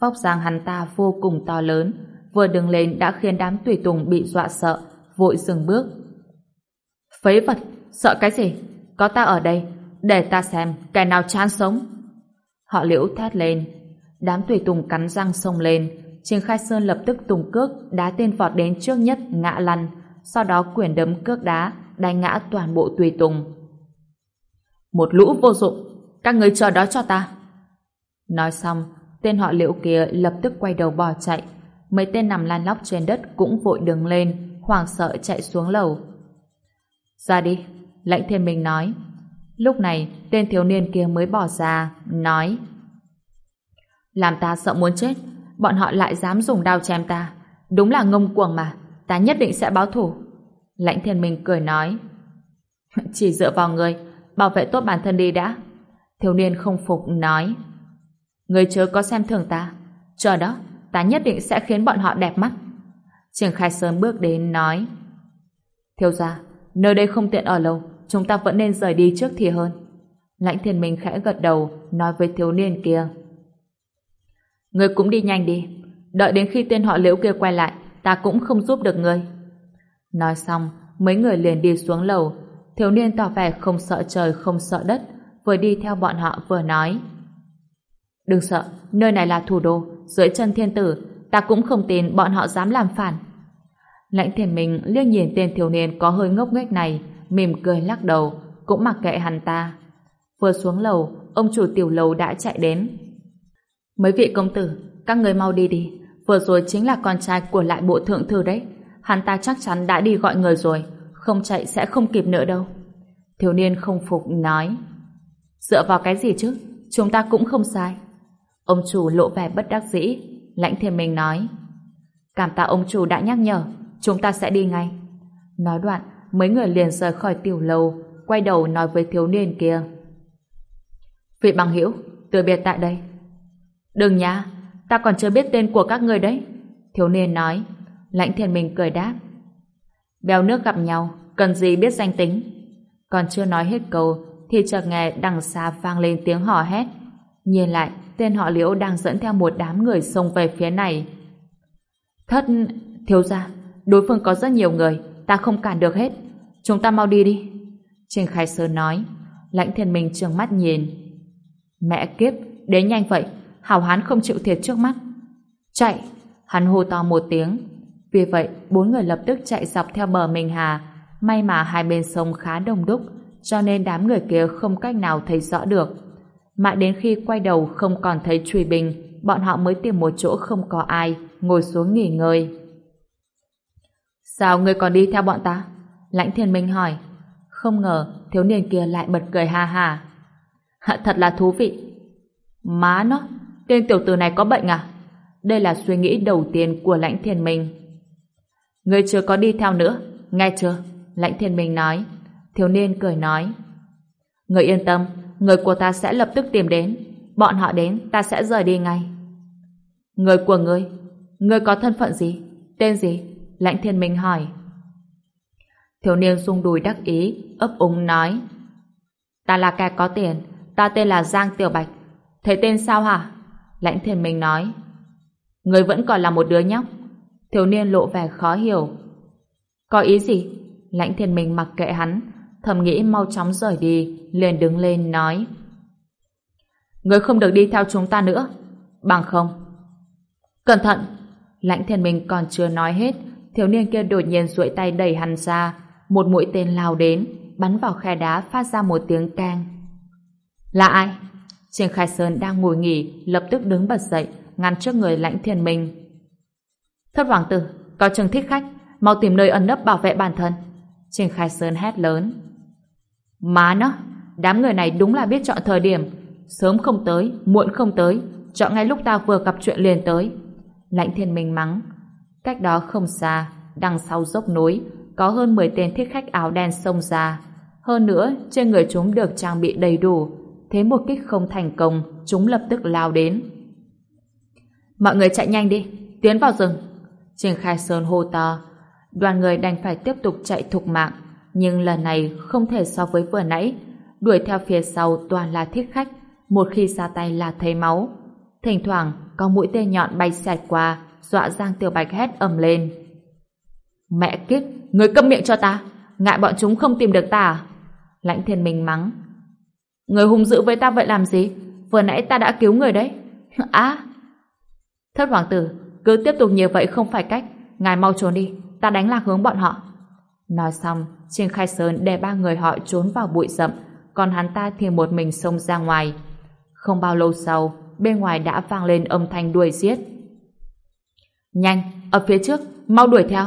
Vóc dáng hắn ta vô cùng to lớn, vừa đứng lên đã khiến đám tùy tùng bị dọa sợ, vội dừng bước. Phế vật, sợ cái gì? Có ta ở đây, để ta xem kẻ nào chán sống. Họ liễu thét lên, đám tùy tùng cắn răng xông lên, Trình Khai Sơn lập tức tung cước đá tên vọt đến trước nhất ngã lăn, sau đó quyền đấm cước đá đánh ngã toàn bộ tùy tùng. Một lũ vô dụng, các người chờ đó cho ta. Nói xong, tên họ liễu kia lập tức quay đầu bỏ chạy. Mấy tên nằm lăn lóc trên đất cũng vội đứng lên, hoảng sợ chạy xuống lầu. Ra đi, lãnh thiên minh nói. Lúc này, tên thiếu niên kia mới bỏ ra, nói Làm ta sợ muốn chết, bọn họ lại dám dùng đao chém ta. Đúng là ngông cuồng mà, ta nhất định sẽ báo thủ. Lãnh thiên minh cười nói. Chỉ dựa vào người, bảo vệ tốt bản thân đi đã. Thiếu niên không phục nói. Người chớ có xem thường ta. Chờ đó, ta nhất định sẽ khiến bọn họ đẹp mắt. Trường Khai Sơn bước đến nói. Thiếu gia, nơi đây không tiện ở lâu, chúng ta vẫn nên rời đi trước thì hơn. Lãnh thiên minh khẽ gật đầu, nói với thiếu niên kia. Ngươi cũng đi nhanh đi. Đợi đến khi tên họ liễu kia quay lại, ta cũng không giúp được ngươi. Nói xong, mấy người liền đi xuống lầu. Thiếu niên tỏ vẻ không sợ trời không sợ đất, vừa đi theo bọn họ vừa nói. Đừng sợ, nơi này là thủ đô, dưới chân thiên tử, ta cũng không tin bọn họ dám làm phản. Lãnh thiền mình liếc nhìn tên thiếu niên có hơi ngốc nghếch này, mỉm cười lắc đầu, cũng mặc kệ hắn ta. Vừa xuống lầu, ông chủ tiểu lầu đã chạy đến. Mấy vị công tử, các người mau đi đi. Vừa rồi chính là con trai của lại bộ thượng thư đấy. Hắn ta chắc chắn đã đi gọi người rồi. Không chạy sẽ không kịp nữa đâu. Thiếu niên không phục nói. Dựa vào cái gì chứ? Chúng ta cũng không sai. Ông chủ lộ vẻ bất đắc dĩ. Lãnh thiên minh nói. Cảm tạ ông chủ đã nhắc nhở. Chúng ta sẽ đi ngay. Nói đoạn, mấy người liền rời khỏi tiểu lâu, quay đầu nói với thiếu niên kia. Vị bằng hữu từ biệt tại đây. Đừng nha, ta còn chưa biết tên của các người đấy. Thiếu niên nói. Lãnh thiên minh cười đáp. Bèo nước gặp nhau, cần gì biết danh tính. Còn chưa nói hết câu, thì chợt nghe đằng xa vang lên tiếng hò hét. Nhìn lại, tên họ liễu đang dẫn theo một đám người xông về phía này. Thất, thiếu gia, đối phương có rất nhiều người, ta không cản được hết. Chúng ta mau đi đi. Trình Khai Sơn nói. Lãnh thiên minh trừng mắt nhìn. Mẹ kiếp, đến nhanh vậy, hào hán không chịu thiệt trước mắt. Chạy! Hắn hô to một tiếng. Vì vậy, bốn người lập tức chạy dọc theo bờ Minh Hà. May mà hai bên sông khá đông đúc, cho nên đám người kia không cách nào thấy rõ được. Mãi đến khi quay đầu không còn thấy Truy Bình, bọn họ mới tìm một chỗ không có ai, ngồi xuống nghỉ ngơi. Sao ngươi còn đi theo bọn ta? Lãnh thiên minh hỏi. Không ngờ, thiếu niên kia lại bật cười ha ha. Thật là thú vị. Má nó, tên tiểu tử này có bệnh à? Đây là suy nghĩ đầu tiên của lãnh thiên minh. Người chưa có đi theo nữa, nghe chưa? Lãnh thiên minh nói. Thiếu niên cười nói. Người yên tâm, người của ta sẽ lập tức tìm đến. Bọn họ đến, ta sẽ rời đi ngay. Người của ngươi, ngươi có thân phận gì? Tên gì? Lãnh thiên minh hỏi. Thiếu niên rung đùi đắc ý, ấp úng nói. Ta là kẻ có tiền, ta tên là Giang Tiểu Bạch. Thế tên sao hả? Lãnh thiên minh nói. Người vẫn còn là một đứa nhóc. Thiếu niên lộ vẻ khó hiểu. Có ý gì? Lãnh thiên minh mặc kệ hắn, thầm nghĩ mau chóng rời đi, liền đứng lên nói. Người không được đi theo chúng ta nữa. Bằng không. Cẩn thận! Lãnh thiên minh còn chưa nói hết, thiếu niên kia đột nhiên duỗi tay đẩy hắn ra, một mũi tên lao đến, bắn vào khe đá phát ra một tiếng keng. Là ai? trên Khai Sơn đang ngồi nghỉ, lập tức đứng bật dậy, ngăn trước người lãnh thiên minh. Thất hoàng tử, có chừng thích khách, mau tìm nơi ẩn nấp bảo vệ bản thân. trên Khai Sơn hét lớn. Má nó, đám người này đúng là biết chọn thời điểm. Sớm không tới, muộn không tới, chọn ngay lúc ta vừa gặp chuyện liền tới. Lãnh thiên minh mắng. Cách đó không xa, đằng sau dốc núi, có hơn 10 tên thiết khách áo đen xông ra. Hơn nữa, trên người chúng được trang bị đầy đủ. Thế một kích không thành công, chúng lập tức lao đến. Mọi người chạy nhanh đi, tiến vào rừng. Trình Khai Sơn hô to. Đoàn người đành phải tiếp tục chạy thục mạng. Nhưng lần này không thể so với vừa nãy. Đuổi theo phía sau toàn là thiết khách. Một khi ra tay là thấy máu. Thỉnh thoảng có mũi tên nhọn bay xẹt qua, dọa Giang Tiểu Bạch hét ầm lên. Mẹ kiếp, người câm miệng cho ta. Ngại bọn chúng không tìm được ta à? Lãnh thiên minh mắng. Người hung dữ với ta vậy làm gì? Vừa nãy ta đã cứu người đấy. Á! Thất hoàng tử, cứ tiếp tục như vậy không phải cách. Ngài mau trốn đi, ta đánh lạc hướng bọn họ. Nói xong, trương Khai Sơn để ba người họ trốn vào bụi rậm, còn hắn ta thì một mình xông ra ngoài. Không bao lâu sau, bên ngoài đã vang lên âm thanh đuổi giết. Nhanh, ở phía trước, mau đuổi theo.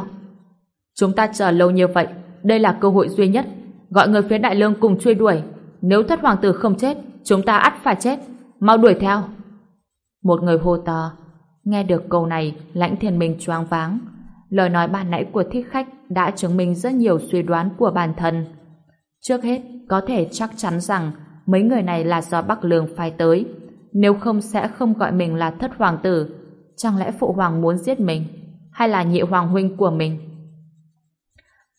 Chúng ta chờ lâu như vậy, đây là cơ hội duy nhất. Gọi người phía đại lương cùng truy đuổi. Nếu thất hoàng tử không chết, chúng ta ắt phải chết. Mau đuổi theo. Một người hô to. Nghe được câu này, lãnh thiên minh choáng váng. Lời nói ban nãy của thích khách đã chứng minh rất nhiều suy đoán của bản thân. Trước hết, có thể chắc chắn rằng mấy người này là do Bắc Lương phái tới. Nếu không sẽ không gọi mình là thất hoàng tử. Chẳng lẽ phụ hoàng muốn giết mình? Hay là nhị hoàng huynh của mình?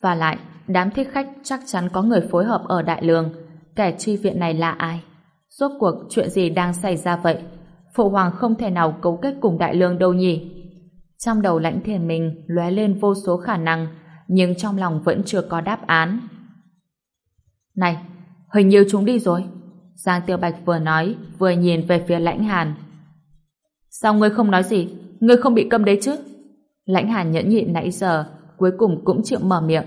Và lại, đám thích khách chắc chắn có người phối hợp ở Đại Lương. Kẻ chi viện này là ai? Rốt cuộc chuyện gì đang xảy ra vậy? Phụ hoàng không thể nào cấu kết cùng Đại Lương đâu nhỉ? Trong đầu lãnh thiền mình lóe lên vô số khả năng, nhưng trong lòng vẫn chưa có đáp án. Này, hình như chúng đi rồi. Giang Tiêu Bạch vừa nói, vừa nhìn về phía lãnh hàn. Sao ngươi không nói gì? Ngươi không bị câm đấy chứ? Lãnh hàn nhẫn nhịn nãy giờ, cuối cùng cũng chịu mở miệng.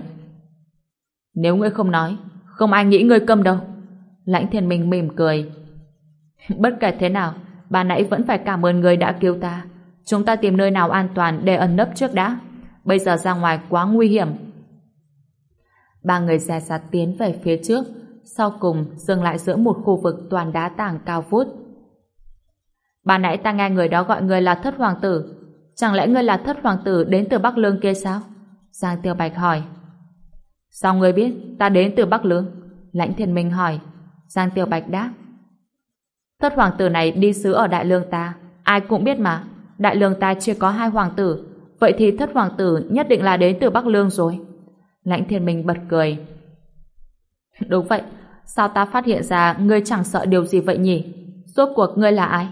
Nếu ngươi không nói, không ai nghĩ ngươi câm đâu. Lãnh thiên minh mỉm cười. Bất kể thế nào, bà nãy vẫn phải cảm ơn ngươi đã cứu ta. Chúng ta tìm nơi nào an toàn để ẩn nấp trước đã. Bây giờ ra ngoài quá nguy hiểm. Ba người dè dặt tiến về phía trước, sau cùng dừng lại giữa một khu vực toàn đá tảng cao vút. Bà nãy ta nghe người đó gọi người là thất hoàng tử. Chẳng lẽ ngươi là thất hoàng tử đến từ Bắc Lương kia sao? Giang Tiêu Bạch hỏi. Sao ngươi biết ta đến từ Bắc Lương? Lãnh Thiên Minh hỏi. Giang Tiêu Bạch đáp. Thất hoàng tử này đi sứ ở Đại Lương ta. Ai cũng biết mà. Đại Lương ta chưa có hai hoàng tử. Vậy thì thất hoàng tử nhất định là đến từ Bắc Lương rồi. Lãnh Thiên Minh bật cười. Đúng vậy. Sao ta phát hiện ra ngươi chẳng sợ điều gì vậy nhỉ? Rốt cuộc ngươi là ai?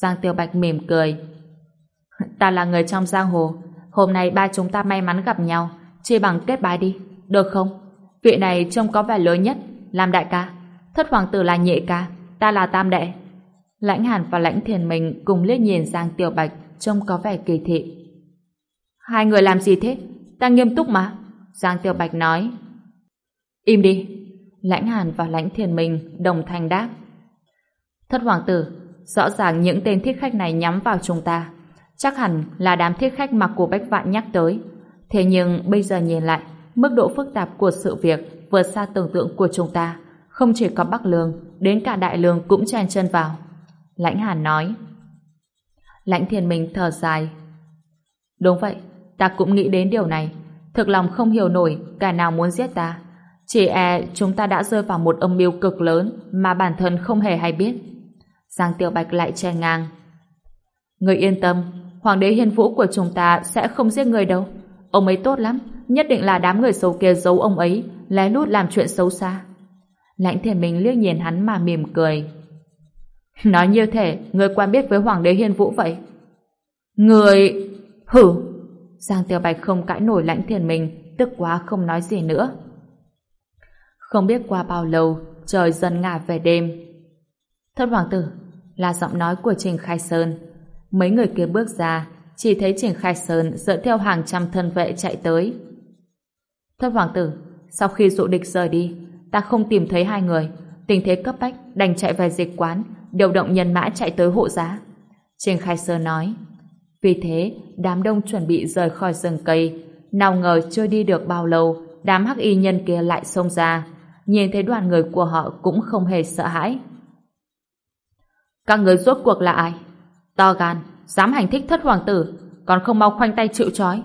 Giang Tiêu Bạch mỉm cười. Ta là người trong giang hồ. Hôm nay ba chúng ta may mắn gặp nhau. Chia bằng kết bái đi. Được không? Vị này trông có vẻ lớn nhất. Làm đại ca. Thất hoàng tử là nhị ca. Ta là tam đệ. Lãnh Hàn và Lãnh Thiền Minh cùng liếc nhìn Giang Tiêu Bạch trông có vẻ kỳ thị. Hai người làm gì thế? Ta nghiêm túc mà. Giang Tiêu Bạch nói. Im đi. Lãnh Hàn và Lãnh Thiền Minh đồng thanh đáp. Thất hoàng tử, rõ ràng những tên thiết khách này nhắm vào chúng ta. Chắc hẳn là đám thiết khách mà cô Bách Vạn nhắc tới. Thế nhưng bây giờ nhìn lại, mức độ phức tạp của sự việc vượt xa tưởng tượng của chúng ta. Không chỉ có Bắc Lương, đến cả Đại Lương cũng chen chân vào. Lãnh Hàn nói. Lãnh Thiên Minh thở dài. Đúng vậy, ta cũng nghĩ đến điều này. Thực lòng không hiểu nổi cả nào muốn giết ta. Chỉ e chúng ta đã rơi vào một âm mưu cực lớn mà bản thân không hề hay biết. Giang Tiêu Bạch lại chen ngang. Người yên tâm, Hoàng đế hiên vũ của chúng ta sẽ không giết người đâu. Ông ấy tốt lắm, nhất định là đám người xấu kia giấu ông ấy, lén lút làm chuyện xấu xa. Lãnh thể mình liếc nhìn hắn mà mỉm cười. Nói như thể người quen biết với Hoàng đế hiên vũ vậy. Người... Hử! Giang Tiêu Bạch không cãi nổi lãnh thiền mình tức quá không nói gì nữa. Không biết qua bao lâu, trời dần ngả về đêm. Thất hoàng tử, là giọng nói của Trình Khai Sơn. Mấy người kia bước ra, chỉ thấy Trình Khai Sơn dẫn theo hàng trăm thân vệ chạy tới. Thất hoàng tử, sau khi dụ địch rời đi, ta không tìm thấy hai người, tình thế cấp bách đành chạy về dịch quán, điều động nhân mã chạy tới hộ giá. Trình Khai Sơn nói, vì thế đám đông chuẩn bị rời khỏi rừng cây, nào ngờ chưa đi được bao lâu, đám hắc y nhân kia lại xông ra, nhìn thấy đoàn người của họ cũng không hề sợ hãi. Các người rốt cuộc là ai? To gan, dám hành thích thất hoàng tử, còn không mau khoanh tay chịu trói.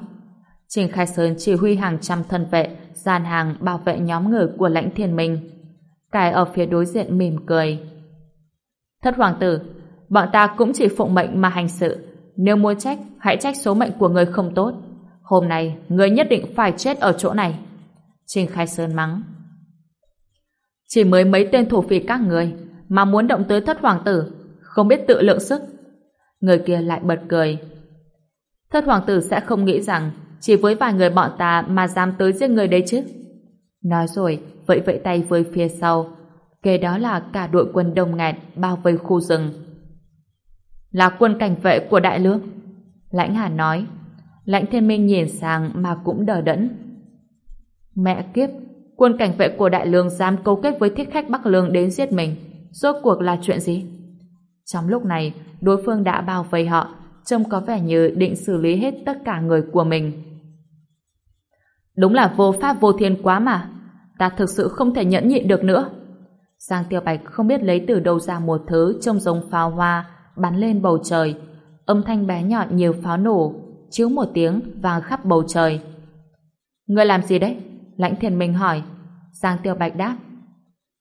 Trình Khai Sơn chỉ huy hàng trăm thân vệ, gian hàng bảo vệ nhóm người của lãnh thiên minh. Cải ở phía đối diện mỉm cười. Thất hoàng tử, bọn ta cũng chỉ phụng mệnh mà hành sự. Nếu muốn trách, hãy trách số mệnh của người không tốt. Hôm nay, người nhất định phải chết ở chỗ này. Trình Khai Sơn mắng. Chỉ mới mấy tên thủ phỉ các người, mà muốn động tới thất hoàng tử, không biết tự lượng sức. Người kia lại bật cười. Thất hoàng tử sẽ không nghĩ rằng chỉ với vài người bọn ta mà dám tới giết người đấy chứ. Nói rồi, vẫy vẫy tay với phía sau. Kế đó là cả đội quân đông nghẹt bao vây khu rừng. Là quân cảnh vệ của Đại Lương. Lãnh Hà nói. Lãnh Thiên Minh nhìn sang mà cũng đờ đẫn. Mẹ kiếp, quân cảnh vệ của Đại Lương dám câu kết với thích khách Bắc Lương đến giết mình. Rốt cuộc là chuyện gì? Trong lúc này, đối phương đã bao vây họ, trông có vẻ như định xử lý hết tất cả người của mình. Đúng là vô pháp vô thiên quá mà. Ta thực sự không thể nhẫn nhịn được nữa. Giang Tiêu Bạch không biết lấy từ đâu ra một thứ trông giống pháo hoa bắn lên bầu trời. Âm thanh bé nhọn nhiều pháo nổ, chiếu một tiếng vang khắp bầu trời. Ngươi làm gì đấy? Lãnh Thiền Minh hỏi. Giang Tiêu Bạch đáp.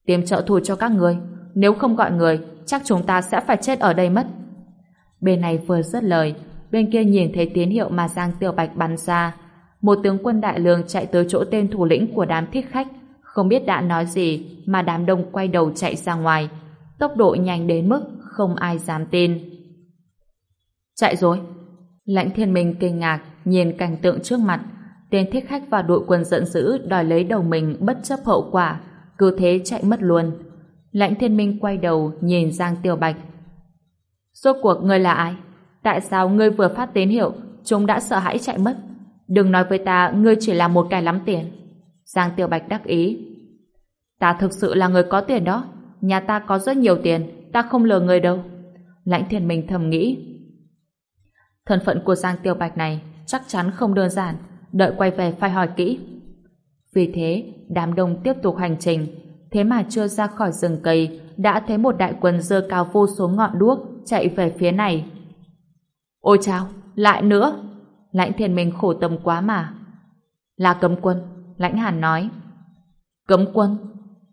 Tìm trợ thủ cho các người. Nếu không gọi người, chắc chúng ta sẽ phải chết ở đây mất. Bên này vừa dứt lời, bên kia nhìn thấy tín hiệu mà Giang Tiêu Bạch bắn ra. Một tướng quân đại lương chạy tới chỗ tên thủ lĩnh của đám thích khách, không biết đã nói gì mà đám đông quay đầu chạy ra ngoài. Tốc độ nhanh đến mức không ai dám tin. Chạy rồi. Lãnh thiên minh kinh ngạc nhìn cảnh tượng trước mặt. Tên thích khách và đội quân giận dữ đòi lấy đầu mình bất chấp hậu quả, cứ thế chạy mất luôn. Lãnh thiên minh quay đầu nhìn Giang Tiêu Bạch. Rốt cuộc ngươi là ai? Tại sao ngươi vừa phát tín hiệu chúng đã sợ hãi chạy mất? Đừng nói với ta ngươi chỉ là một kẻ lắm tiền. Giang Tiêu Bạch đắc ý. Ta thực sự là người có tiền đó. Nhà ta có rất nhiều tiền. Ta không lừa người đâu. Lãnh thiên minh thầm nghĩ. Thân phận của Giang Tiêu Bạch này chắc chắn không đơn giản. Đợi quay về phải hỏi kỹ. Vì thế, đám đông tiếp tục hành trình thế mà chưa ra khỏi rừng cây đã thấy một đại quân dơ cao vô số ngọn đuốc chạy về phía này. Ôi chao, lại nữa! Lãnh thiên minh khổ tâm quá mà. Là cấm quân, lãnh hàn nói. Cấm quân?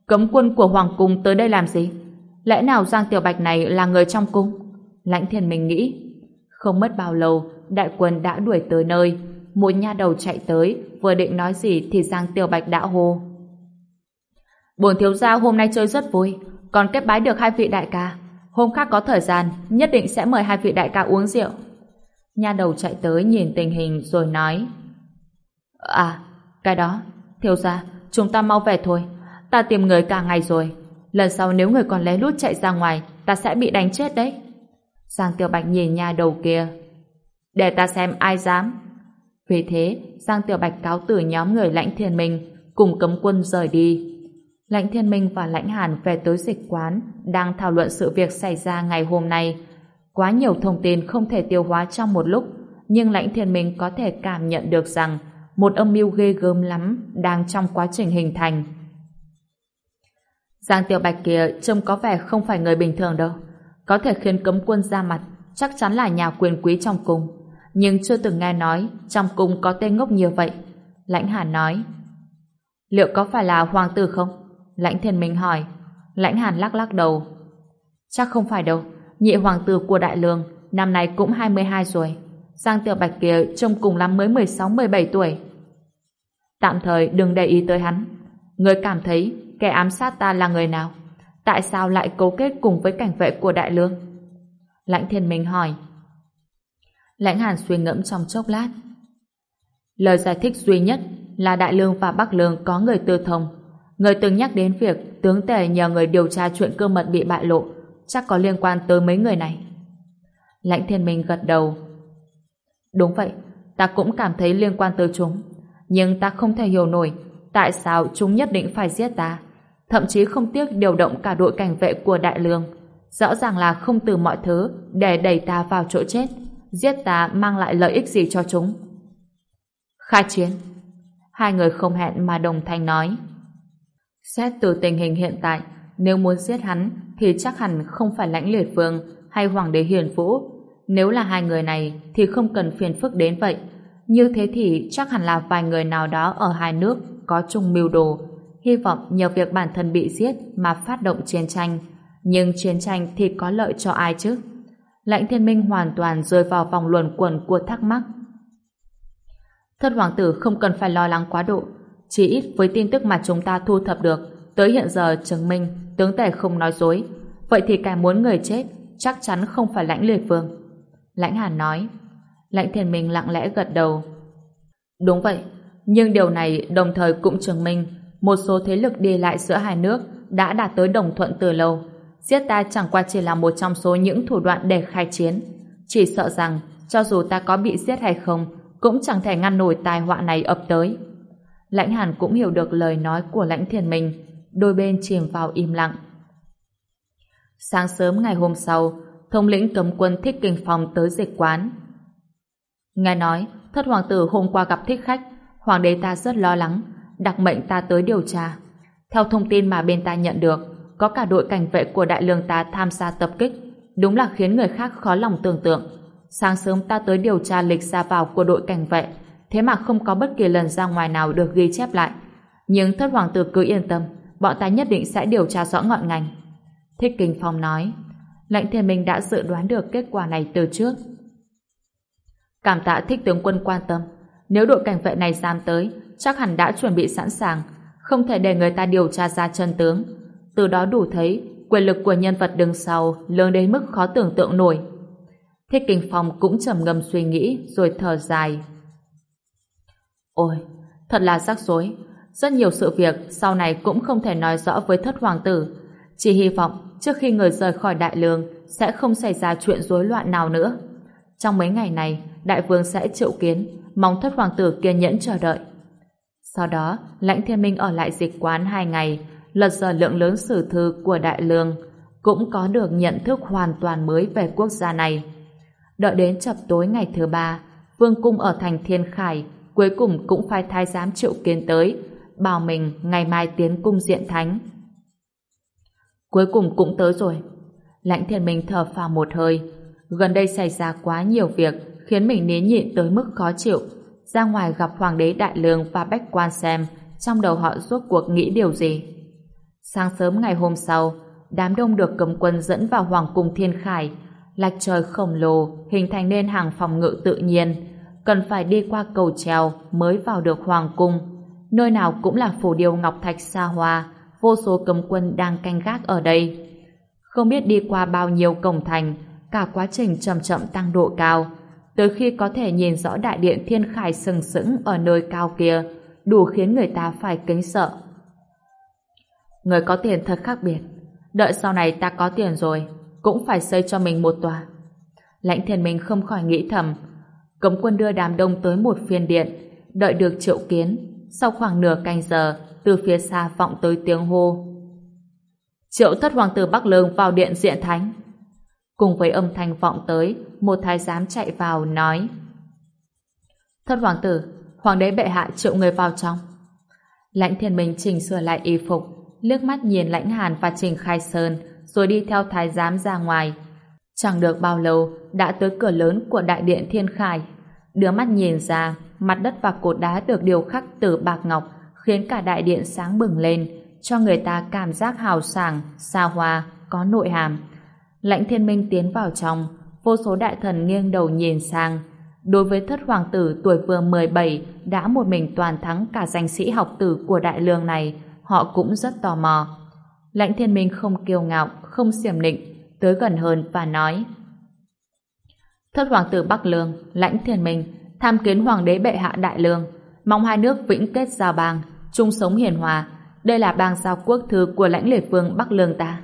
Cấm quân của Hoàng Cung tới đây làm gì? Lẽ nào Giang Tiểu Bạch này là người trong cung? Lãnh thiên minh nghĩ. Không mất bao lâu, đại quân đã đuổi tới nơi. Một nha đầu chạy tới, vừa định nói gì thì Giang Tiểu Bạch đã hô. Bổn thiếu gia hôm nay chơi rất vui, còn kết bái được hai vị đại ca. Hôm khác có thời gian, nhất định sẽ mời hai vị đại ca uống rượu. Nha đầu chạy tới nhìn tình hình rồi nói À, cái đó, thiếu gia, chúng ta mau về thôi. Ta tìm người cả ngày rồi. Lần sau nếu người còn lén lút chạy ra ngoài, ta sẽ bị đánh chết đấy. Giang Tiểu Bạch nhìn nha đầu kia. Để ta xem ai dám. Vì thế, Giang Tiểu Bạch cáo từ nhóm người lãnh thiên mình cùng cấm quân rời đi. Lãnh Thiên Minh và Lãnh Hàn về tới dịch quán đang thảo luận sự việc xảy ra ngày hôm nay. Quá nhiều thông tin không thể tiêu hóa trong một lúc, nhưng Lãnh Thiên Minh có thể cảm nhận được rằng một âm mưu ghê gớm lắm đang trong quá trình hình thành. Giang Tiểu Bạch kia trông có vẻ không phải người bình thường đâu. Có thể khiến cấm quân ra mặt, chắc chắn là nhà quyền quý trong cung. Nhưng chưa từng nghe nói trong cung có tên ngốc như vậy. Lãnh Hàn nói. Liệu có phải là hoàng tử không? Lãnh Thiên Minh hỏi. Lãnh Hàn lắc lắc đầu. Chắc không phải đâu. Nhị hoàng tử của Đại Lương, năm nay cũng 22 rồi. Giang Tiểu Bạch kia trông cùng lắm mới 16-17 tuổi. Tạm thời đừng để ý tới hắn. Người cảm thấy kẻ ám sát ta là người nào? Tại sao lại cấu kết cùng với cảnh vệ của Đại Lương? Lãnh Thiên Minh hỏi. Lãnh Hàn suy ngẫm trong chốc lát. Lời giải thích duy nhất là Đại Lương và Bắc Lương có người tư thông. Người từng nhắc đến việc tướng tể nhờ người điều tra chuyện cơ mật bị bại lộ chắc có liên quan tới mấy người này. Lãnh Thiên Minh gật đầu. Đúng vậy, ta cũng cảm thấy liên quan tới chúng. Nhưng ta không thể hiểu nổi tại sao chúng nhất định phải giết ta. Thậm chí không tiếc điều động cả đội cảnh vệ của Đại Lương. Rõ ràng là không từ mọi thứ để đẩy ta vào chỗ chết. Giết ta mang lại lợi ích gì cho chúng? Khai chiến. Hai người không hẹn mà đồng thanh nói. Xét từ tình hình hiện tại, nếu muốn giết hắn thì chắc hẳn không phải lãnh liệt vương hay hoàng đế hiền vũ. Nếu là hai người này thì không cần phiền phức đến vậy. Như thế thì chắc hẳn là vài người nào đó ở hai nước có chung mưu đồ. Hy vọng nhờ việc bản thân bị giết mà phát động chiến tranh. Nhưng chiến tranh thì có lợi cho ai chứ? Lãnh thiên minh hoàn toàn rơi vào vòng luẩn quẩn của thắc mắc. Thất hoàng tử không cần phải lo lắng quá độ. Chỉ ít với tin tức mà chúng ta thu thập được, tới hiện giờ chứng minh tướng tể không nói dối. Vậy thì kẻ muốn người chết chắc chắn không phải lãnh liệt vương. Lãnh Hàn nói. Lãnh Thiên Minh lặng lẽ gật đầu. Đúng vậy, nhưng điều này đồng thời cũng chứng minh một số thế lực đi lại giữa hai nước đã đạt tới đồng thuận từ lâu. Giết ta chẳng qua chỉ là một trong số những thủ đoạn để khai chiến. Chỉ sợ rằng cho dù ta có bị giết hay không cũng chẳng thể ngăn nổi tai họa này ập tới. Lãnh Hàn cũng hiểu được lời nói của Lãnh Thiên Minh đôi bên chìm vào im lặng. Sáng sớm ngày hôm sau, thống lĩnh cấm quân thích kinh phòng tới dịch quán. Nghe nói, thất hoàng tử hôm qua gặp thích khách, hoàng đế ta rất lo lắng, đặc mệnh ta tới điều tra. Theo thông tin mà bên ta nhận được, có cả đội cảnh vệ của đại lương ta tham gia tập kích, đúng là khiến người khác khó lòng tưởng tượng. Sáng sớm ta tới điều tra lịch ra vào của đội cảnh vệ, thế mà không có bất kỳ lần ra ngoài nào được ghi chép lại. Nhưng thất hoàng tử cứ yên tâm, bọn ta nhất định sẽ điều tra rõ ngọn ngành. Thích Kinh Phong nói, lãnh thiên minh đã dự đoán được kết quả này từ trước. Cảm tạ thích tướng quân quan tâm, nếu đội cảnh vệ này dám tới, chắc hẳn đã chuẩn bị sẵn sàng, không thể để người ta điều tra ra chân tướng. Từ đó đủ thấy quyền lực của nhân vật đứng sau lớn đến mức khó tưởng tượng nổi. Thích Kinh Phong cũng trầm ngâm suy nghĩ rồi thở dài. Ôi, thật là rắc rối, rất nhiều sự việc sau này cũng không thể nói rõ với thất hoàng tử. Chỉ hy vọng trước khi người rời khỏi đại lương sẽ không xảy ra chuyện rối loạn nào nữa. Trong mấy ngày này, đại vương sẽ triệu kiến, mong thất hoàng tử kiên nhẫn chờ đợi. Sau đó, lãnh thiên minh ở lại dịch quán hai ngày, lật giờ lượng lớn sử thư của đại lương, cũng có được nhận thức hoàn toàn mới về quốc gia này. Đợi đến chập tối ngày thứ ba, vương cung ở thành Thiên Khải cuối cùng cũng phải thái giám triệu kiến tới, bảo mình ngày mai tiến cung diện thánh. Cuối cùng cũng tới rồi. Lãnh thiên minh thở phào một hơi. Gần đây xảy ra quá nhiều việc khiến mình nén nhịn tới mức khó chịu. Ra ngoài gặp Hoàng đế Đại Lương và Bách Quan xem trong đầu họ rốt cuộc nghĩ điều gì. Sáng sớm ngày hôm sau, đám đông được cấm quân dẫn vào Hoàng cung Thiên Khải. Lạch trời khổng lồ hình thành nên hàng phòng ngự tự nhiên, cần phải đi qua cầu treo mới vào được Hoàng cung nơi nào cũng là phủ điều ngọc thạch xa hoa, vô số cấm quân đang canh gác ở đây. Không biết đi qua bao nhiêu cổng thành, cả quá trình chậm chậm tăng độ cao, tới khi có thể nhìn rõ đại điện thiên khải sừng sững ở nơi cao kia, đủ khiến người ta phải kính sợ. Người có tiền thật khác biệt, đợi sau này ta có tiền rồi, cũng phải xây cho mình một tòa. Lãnh thiên mình không khỏi nghĩ thầm, cấm quân đưa đám đông tới một phiên điện, đợi được triệu kiến, sau khoảng nửa canh giờ, từ phía xa vọng tới tiếng hô. Triệu thất hoàng tử Bắc Lương vào điện diện thánh. Cùng với âm thanh vọng tới, một thái giám chạy vào nói Thất hoàng tử, hoàng đế bệ hạ triệu người vào trong. Lãnh thiên minh chỉnh sửa lại y phục, liếc mắt nhìn Lãnh Hàn và Trình Khai Sơn, rồi đi theo thái giám ra ngoài. Chẳng được bao lâu, đã tới cửa lớn của đại điện Thiên Khải. Đưa mắt nhìn ra, mặt đất và cột đá được điều khắc từ bạc ngọc, khiến cả đại điện sáng bừng lên, cho người ta cảm giác hào sảng, xa hoa, có nội hàm. Lãnh thiên minh tiến vào trong, vô số đại thần nghiêng đầu nhìn sang. Đối với thất hoàng tử tuổi vừa 17 đã một mình toàn thắng cả danh sĩ học tử của đại lương này, họ cũng rất tò mò. Lãnh thiên minh không kiêu ngạo, không xiểm nịnh, tới gần hơn và nói Thất hoàng tử Bắc Lương, lãnh thiên minh, tham kiến hoàng đế bệ hạ đại lương, mong hai nước vĩnh kết giao bang, chung sống hiền hòa. Đây là bang giao quốc thư của lãnh liệt vương Bắc Lương ta.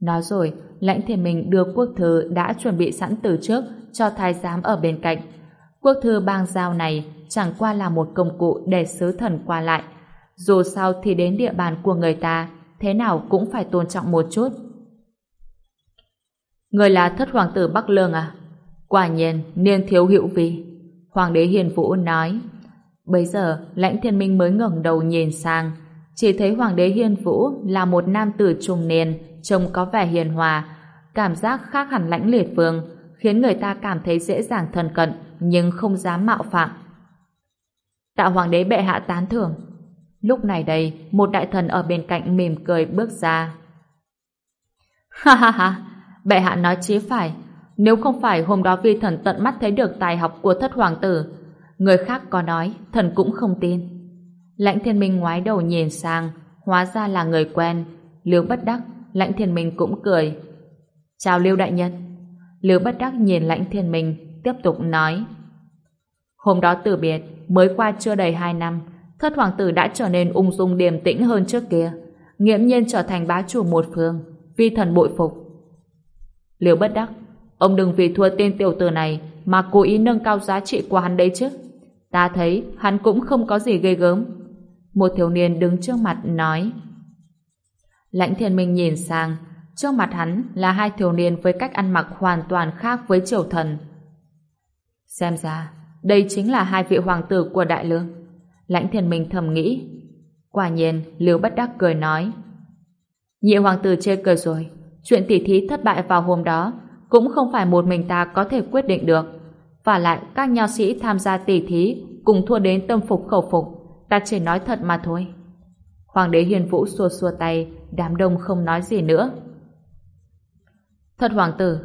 Nói rồi, lãnh thiên minh đưa quốc thư đã chuẩn bị sẵn từ trước cho thái giám ở bên cạnh. Quốc thư bang giao này chẳng qua là một công cụ để sứ thần qua lại. Dù sao thì đến địa bàn của người ta, thế nào cũng phải tôn trọng một chút. Người là thất hoàng tử Bắc Lương à? Quả nhiên, niên thiếu hữu vi. Hoàng đế Hiền Vũ nói. Bây giờ, lãnh thiên minh mới ngẩng đầu nhìn sang. Chỉ thấy Hoàng đế Hiền Vũ là một nam tử trung niên, trông có vẻ hiền hòa, cảm giác khác hẳn lãnh liệt vương, khiến người ta cảm thấy dễ dàng thân cận, nhưng không dám mạo phạm. Tạo Hoàng đế bệ hạ tán thưởng. Lúc này đây, một đại thần ở bên cạnh mỉm cười bước ra. Ha ha ha, bệ hạ nói chí phải. Nếu không phải hôm đó vi thần tận mắt thấy được tài học của thất hoàng tử, người khác có nói, thần cũng không tin. Lãnh thiên minh ngoái đầu nhìn sang, hóa ra là người quen. Liêu bất đắc, lãnh thiên minh cũng cười. Chào Liêu đại nhân. Liêu bất đắc nhìn lãnh thiên minh, tiếp tục nói. Hôm đó từ biệt, mới qua chưa đầy hai năm, thất hoàng tử đã trở nên ung dung điềm tĩnh hơn trước kia, nghiễm nhiên trở thành bá chủ một phương, vi thần bội phục. Liêu bất đắc, ông đừng vì thua tên tiểu tử này mà cố ý nâng cao giá trị của hắn đấy chứ. Ta thấy hắn cũng không có gì ghê gớm. Một thiếu niên đứng trước mặt nói. Lãnh thiên minh nhìn sang, trước mặt hắn là hai thiếu niên với cách ăn mặc hoàn toàn khác với triều thần. Xem ra, đây chính là hai vị hoàng tử của Đại Lương. Lãnh thiên minh thầm nghĩ. Quả nhiên, Liêu bất đắc cười nói. Nhị hoàng tử chê cười rồi. Chuyện tỉ thí thất bại vào hôm đó cũng không phải một mình ta có thể quyết định được. Và lại, các nho sĩ tham gia tỉ thí cùng thua đến tâm phục khẩu phục. Ta chỉ nói thật mà thôi. Hoàng đế hiền vũ xua xua tay, đám đông không nói gì nữa. Thật hoàng tử,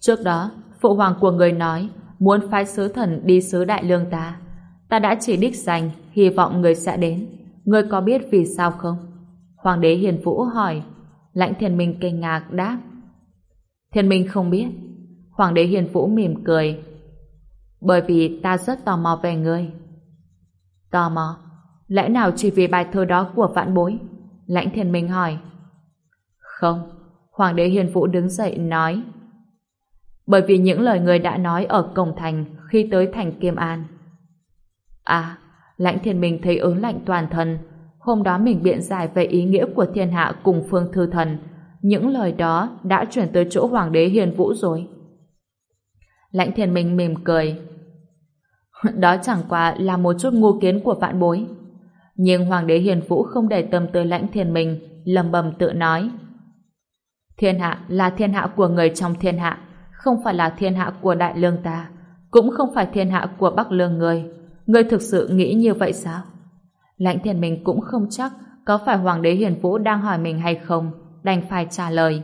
trước đó, phụ hoàng của người nói muốn phái sứ thần đi sứ đại lương ta. Ta đã chỉ đích danh, hy vọng người sẽ đến. Người có biết vì sao không? Hoàng đế hiền vũ hỏi. Lãnh thiên minh kinh ngạc đáp. Thiên minh không biết. Hoàng đế hiền vũ mỉm cười. Bởi vì ta rất tò mò về ngươi. Tò mò? Lẽ nào chỉ vì bài thơ đó của vạn bối? Lãnh thiên minh hỏi. Không. Hoàng đế hiền vũ đứng dậy nói. Bởi vì những lời người đã nói ở cổng thành khi tới thành Kiêm An. À, lãnh thiên minh thấy ớn lạnh toàn thân. Hôm đó mình biện giải về ý nghĩa của thiên hạ cùng phương thư thần. Những lời đó đã chuyển tới chỗ hoàng đế hiền vũ rồi. Lãnh thiên minh mỉm cười. Đó chẳng qua là một chút ngu kiến của vạn bối. Nhưng Hoàng đế Hiền Vũ không để tâm tới lãnh thiên minh, lầm bầm tự nói. Thiên hạ là thiên hạ của người trong thiên hạ, không phải là thiên hạ của đại lương ta, cũng không phải thiên hạ của bắc lương người. Người thực sự nghĩ như vậy sao? Lãnh thiên mình cũng không chắc có phải Hoàng đế Hiền Vũ đang hỏi mình hay không, đành phải trả lời.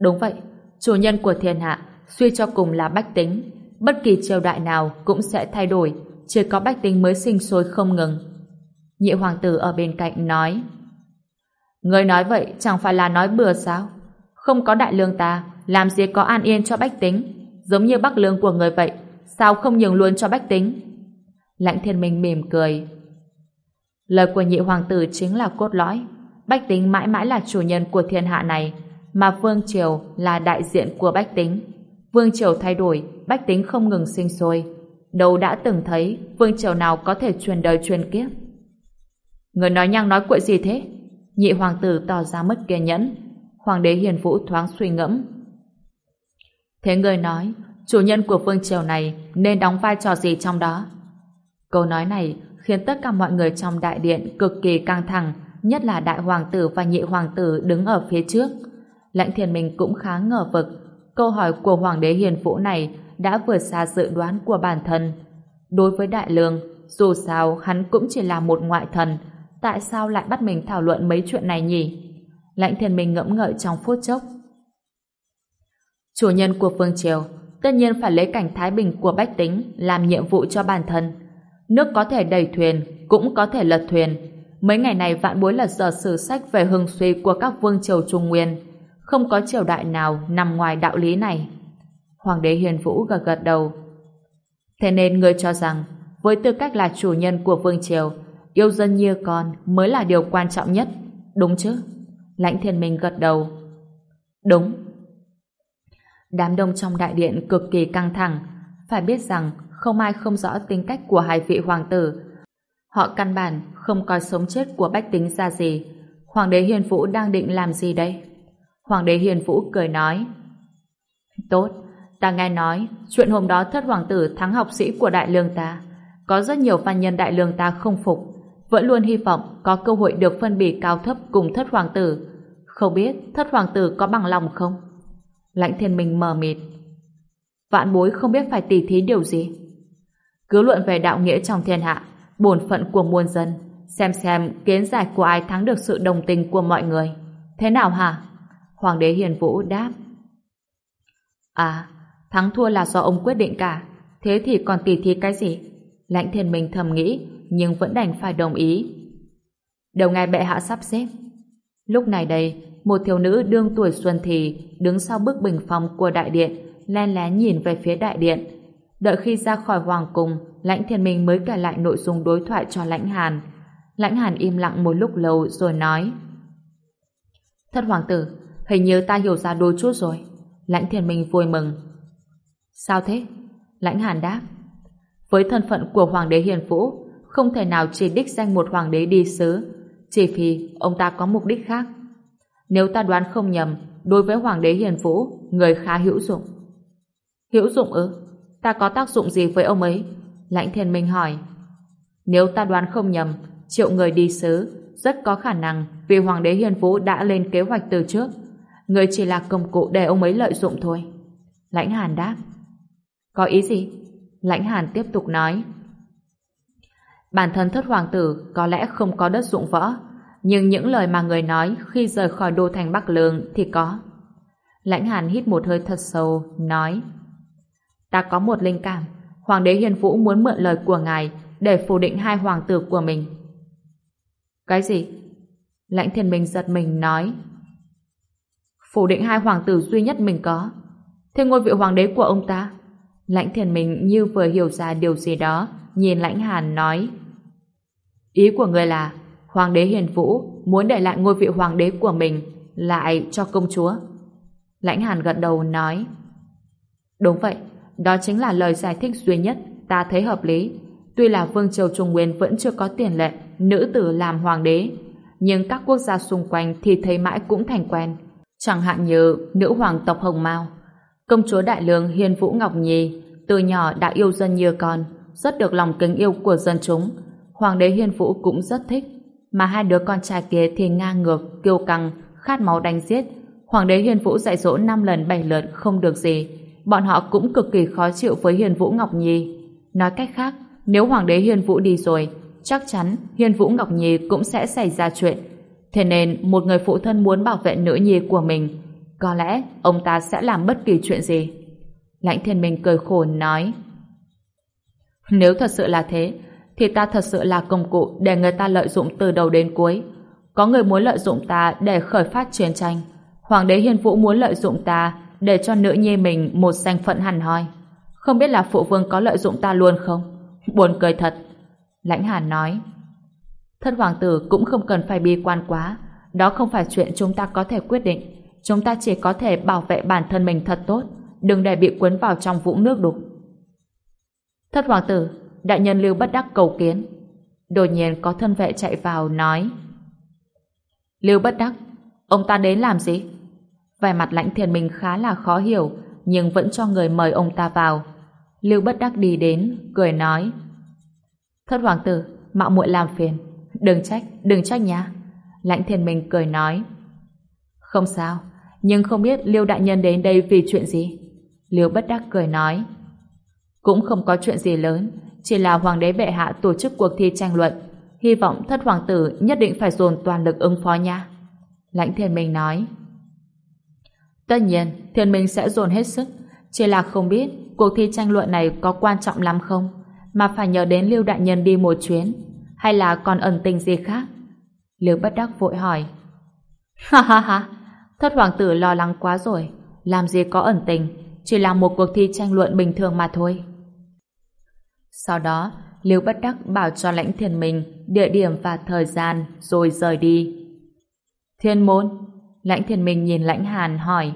Đúng vậy, chủ nhân của thiên hạ suy cho cùng là bách tính, bất kỳ triều đại nào cũng sẽ thay đổi, chỉ có bách tính mới sinh sôi không ngừng. Nhị hoàng tử ở bên cạnh nói Người nói vậy chẳng phải là nói bừa sao? Không có đại lương ta, làm gì có an yên cho bách tính, giống như bắc lương của người vậy, sao không nhường luôn cho bách tính? Lãnh thiên minh mỉm cười. Lời của nhị hoàng tử chính là cốt lõi. Bách tính mãi mãi là chủ nhân của thiên hạ này, mà Vương Triều là đại diện của bách tính. Vương Triều thay đổi, bách tính không ngừng sinh sôi. Đâu đã từng thấy Vương Triều nào có thể truyền đời truyền kiếp. Người nói nhăng nói cuội gì thế? Nhị hoàng tử tỏ ra mất kiên nhẫn. Hoàng đế hiền vũ thoáng suy ngẫm. Thế người nói, chủ nhân của Vương Triều này nên đóng vai trò gì trong đó? Câu nói này khiến tất cả mọi người trong đại điện cực kỳ căng thẳng, nhất là đại hoàng tử và nhị hoàng tử đứng ở phía trước. Lãnh thiên minh cũng khá ngờ vực. Câu hỏi của hoàng đế hiền vũ này đã vượt xa dự đoán của bản thân. Đối với đại lương, dù sao hắn cũng chỉ là một ngoại thần, tại sao lại bắt mình thảo luận mấy chuyện này nhỉ? Lãnh thiên minh ngẫm ngợi trong phút chốc. Chủ nhân của Phương Triều tất nhiên phải lấy cảnh thái bình của bách tính làm nhiệm vụ cho bản thân. Nước có thể đầy thuyền, cũng có thể lật thuyền. Mấy ngày này vạn bối lật dở sử sách về hưng suy của các vương triều Trung Nguyên. Không có triều đại nào nằm ngoài đạo lý này. Hoàng đế Hiền Vũ gật gật đầu. Thế nên người cho rằng, với tư cách là chủ nhân của vương triều, yêu dân như con mới là điều quan trọng nhất, đúng chứ? Lãnh thiên minh gật đầu. Đúng. Đám đông trong đại điện cực kỳ căng thẳng, phải biết rằng không ai không rõ tính cách của hai vị hoàng tử. Họ căn bản không coi sống chết của bách tính ra gì. Hoàng đế Hiền Vũ đang định làm gì đây? Hoàng đế Hiền Vũ cười nói. Tốt, ta nghe nói chuyện hôm đó thất hoàng tử thắng học sĩ của đại lương ta. Có rất nhiều phan nhân đại lương ta không phục, vẫn luôn hy vọng có cơ hội được phân bì cao thấp cùng thất hoàng tử. Không biết thất hoàng tử có bằng lòng không? Lãnh thiên minh mờ mịt. Vạn bối không biết phải tỉ thí điều gì. Cứ luận về đạo nghĩa trong thiên hạ, bổn phận của muôn dân, xem xem kiến giải của ai thắng được sự đồng tình của mọi người. Thế nào hả? Hoàng đế Hiền Vũ đáp. À, thắng thua là do ông quyết định cả, thế thì còn tỉ thí cái gì? Lãnh thiên minh thầm nghĩ, nhưng vẫn đành phải đồng ý. Đầu ngài bệ hạ sắp xếp. Lúc này đây, một thiếu nữ đương tuổi xuân thì đứng sau bức bình phong của đại điện, len lén nhìn về phía đại điện. Đợi khi ra khỏi hoàng cung, lãnh thiên minh mới kể lại nội dung đối thoại cho lãnh hàn. Lãnh hàn im lặng một lúc lâu rồi nói Thất hoàng tử, hình như ta hiểu ra đôi chút rồi. Lãnh thiên minh vui mừng. Sao thế? Lãnh hàn đáp. Với thân phận của hoàng đế hiền vũ, không thể nào chỉ đích danh một hoàng đế đi sứ, chỉ vì ông ta có mục đích khác. Nếu ta đoán không nhầm, đối với Hoàng đế Hiền Vũ, người khá hữu dụng. Hữu dụng ư? Ta có tác dụng gì với ông ấy? Lãnh Thiên Minh hỏi. Nếu ta đoán không nhầm, triệu người đi sứ, rất có khả năng vì Hoàng đế Hiền Vũ đã lên kế hoạch từ trước. Người chỉ là công cụ để ông ấy lợi dụng thôi. Lãnh Hàn đáp. Có ý gì? Lãnh Hàn tiếp tục nói. Bản thân thất hoàng tử có lẽ không có đất dụng võ, nhưng những lời mà người nói khi rời khỏi đô thành Bắc Lương thì có. Lãnh Hàn hít một hơi thật sâu, nói Ta có một linh cảm, Hoàng đế Hiền Vũ muốn mượn lời của ngài để phủ định hai hoàng tử của mình. Cái gì? Lãnh Thiên Minh giật mình nói Phủ định hai hoàng tử duy nhất mình có. Thế ngôi vị hoàng đế của ông ta? Lãnh Thiên Minh như vừa hiểu ra điều gì đó, nhìn Lãnh Hàn nói Ý của người là Hoàng đế Hiền Vũ muốn để lại ngôi vị hoàng đế của mình lại cho công chúa. Lãnh Hàn gật đầu nói Đúng vậy, đó chính là lời giải thích duy nhất ta thấy hợp lý. Tuy là Vương Triều Trung Nguyên vẫn chưa có tiền lệ nữ tử làm hoàng đế, nhưng các quốc gia xung quanh thì thấy mãi cũng thành quen. Chẳng hạn như nữ hoàng tộc Hồng Mao, công chúa Đại Lương Hiên Vũ Ngọc Nhi, từ nhỏ đã yêu dân như con, rất được lòng kính yêu của dân chúng. Hoàng đế Hiên Vũ cũng rất thích mà hai đứa con trai kia thì ngang ngược, kiêu căng, khát máu đánh giết. Hoàng đế Hiên Vũ dạy dỗ năm lần bảy lượt không được gì. Bọn họ cũng cực kỳ khó chịu với Hiền Vũ Ngọc Nhi. Nói cách khác, nếu Hoàng đế Hiền Vũ đi rồi, chắc chắn Hiền Vũ Ngọc Nhi cũng sẽ xảy ra chuyện. Thế nên, một người phụ thân muốn bảo vệ nữ nhi của mình, có lẽ ông ta sẽ làm bất kỳ chuyện gì. Lãnh thiên minh cười khổ nói Nếu thật sự là thế, thì ta thật sự là công cụ để người ta lợi dụng từ đầu đến cuối. Có người muốn lợi dụng ta để khởi phát chiến tranh. Hoàng đế Hiền Vũ muốn lợi dụng ta để cho nữ nhi mình một danh phận hẳn hoi. Không biết là phụ vương có lợi dụng ta luôn không? Buồn cười thật. Lãnh Hàn nói. Thất hoàng tử cũng không cần phải bi quan quá. Đó không phải chuyện chúng ta có thể quyết định. Chúng ta chỉ có thể bảo vệ bản thân mình thật tốt. Đừng để bị cuốn vào trong vũng nước đục. Thất hoàng tử, đại nhân lưu bất đắc cầu kiến. Đột nhiên có thân vệ chạy vào nói Lưu bất đắc, ông ta đến làm gì? Vẻ mặt lãnh thiền minh khá là khó hiểu, nhưng vẫn cho người mời ông ta vào. Lưu bất đắc đi đến, cười nói Thất hoàng tử, mạo muội làm phiền. Đừng trách, đừng trách nhá. Lãnh Thiên Minh cười nói. Không sao, nhưng không biết lưu Đại Nhân đến đây vì chuyện gì? lưu Bất Đắc cười nói. Cũng không có chuyện gì lớn, chỉ là Hoàng đế bệ hạ tổ chức cuộc thi tranh luận. Hy vọng thất hoàng tử nhất định phải dồn toàn lực ứng phó nha. Lãnh Thiên Minh nói. Tất nhiên, Thiên Minh sẽ dồn hết sức, chỉ là không biết cuộc thi tranh luận này có quan trọng lắm không, mà phải nhờ đến Lưu Đại Nhân đi một chuyến, hay là còn ẩn tình gì khác? Lưu Bất Đắc vội hỏi. Ha ha ha, thất hoàng tử lo lắng quá rồi, làm gì có ẩn tình, chỉ là một cuộc thi tranh luận bình thường mà thôi. Sau đó, Lưu Bất Đắc bảo cho lãnh thiên minh địa điểm và thời gian rồi rời đi. Thiên môn, lãnh thiên minh nhìn lãnh hàn hỏi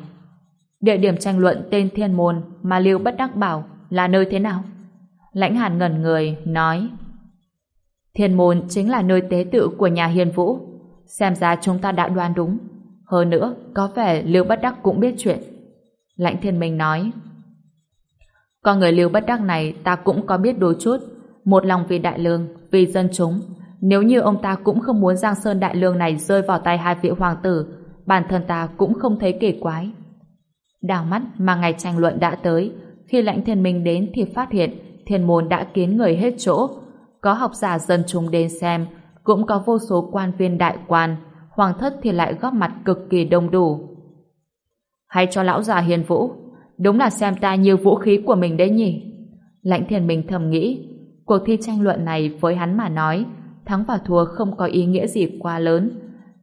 địa điểm tranh luận tên thiên môn mà Lưu Bất Đắc bảo là nơi thế nào? Lãnh hàn ngẩn người, nói Thiên môn chính là nơi tế tự của nhà hiền vũ. Xem ra chúng ta đã đoán đúng. Hơn nữa, có vẻ Lưu Bất Đắc cũng biết chuyện. Lãnh thiên minh nói Con người Lưu Bất Đắc này ta cũng có biết đôi chút. Một lòng vì đại lương, vì dân chúng. Nếu như ông ta cũng không muốn Giang Sơn đại lương này rơi vào tay hai vị hoàng tử, bản thân ta cũng không thấy kỳ quái. Đào mắt mà ngày tranh luận đã tới, khi lãnh thiên minh đến thì phát hiện thiên môn đã kiến người hết chỗ. Có học giả dân chúng đến xem, cũng có vô số quan viên đại quan, hoàng thất thì lại góp mặt cực kỳ đông đủ. Hay cho lão già hiền vũ, đúng là xem ta như vũ khí của mình đấy nhỉ? Lãnh thiên minh thầm nghĩ, cuộc thi tranh luận này với hắn mà nói, thắng và thua không có ý nghĩa gì quá lớn.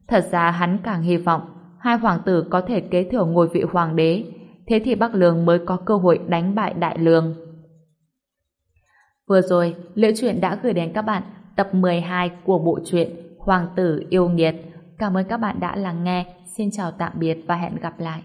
Thật ra hắn càng hy vọng hai hoàng tử có thể kế thừa ngôi vị hoàng đế, thế thì Bắc Lương mới có cơ hội đánh bại Đại Lương. Vừa rồi, Liễu Chuyện đã gửi đến các bạn tập 12 của bộ truyện Hoàng tử yêu nghiệt. Cảm ơn các bạn đã lắng nghe. Xin chào tạm biệt và hẹn gặp lại.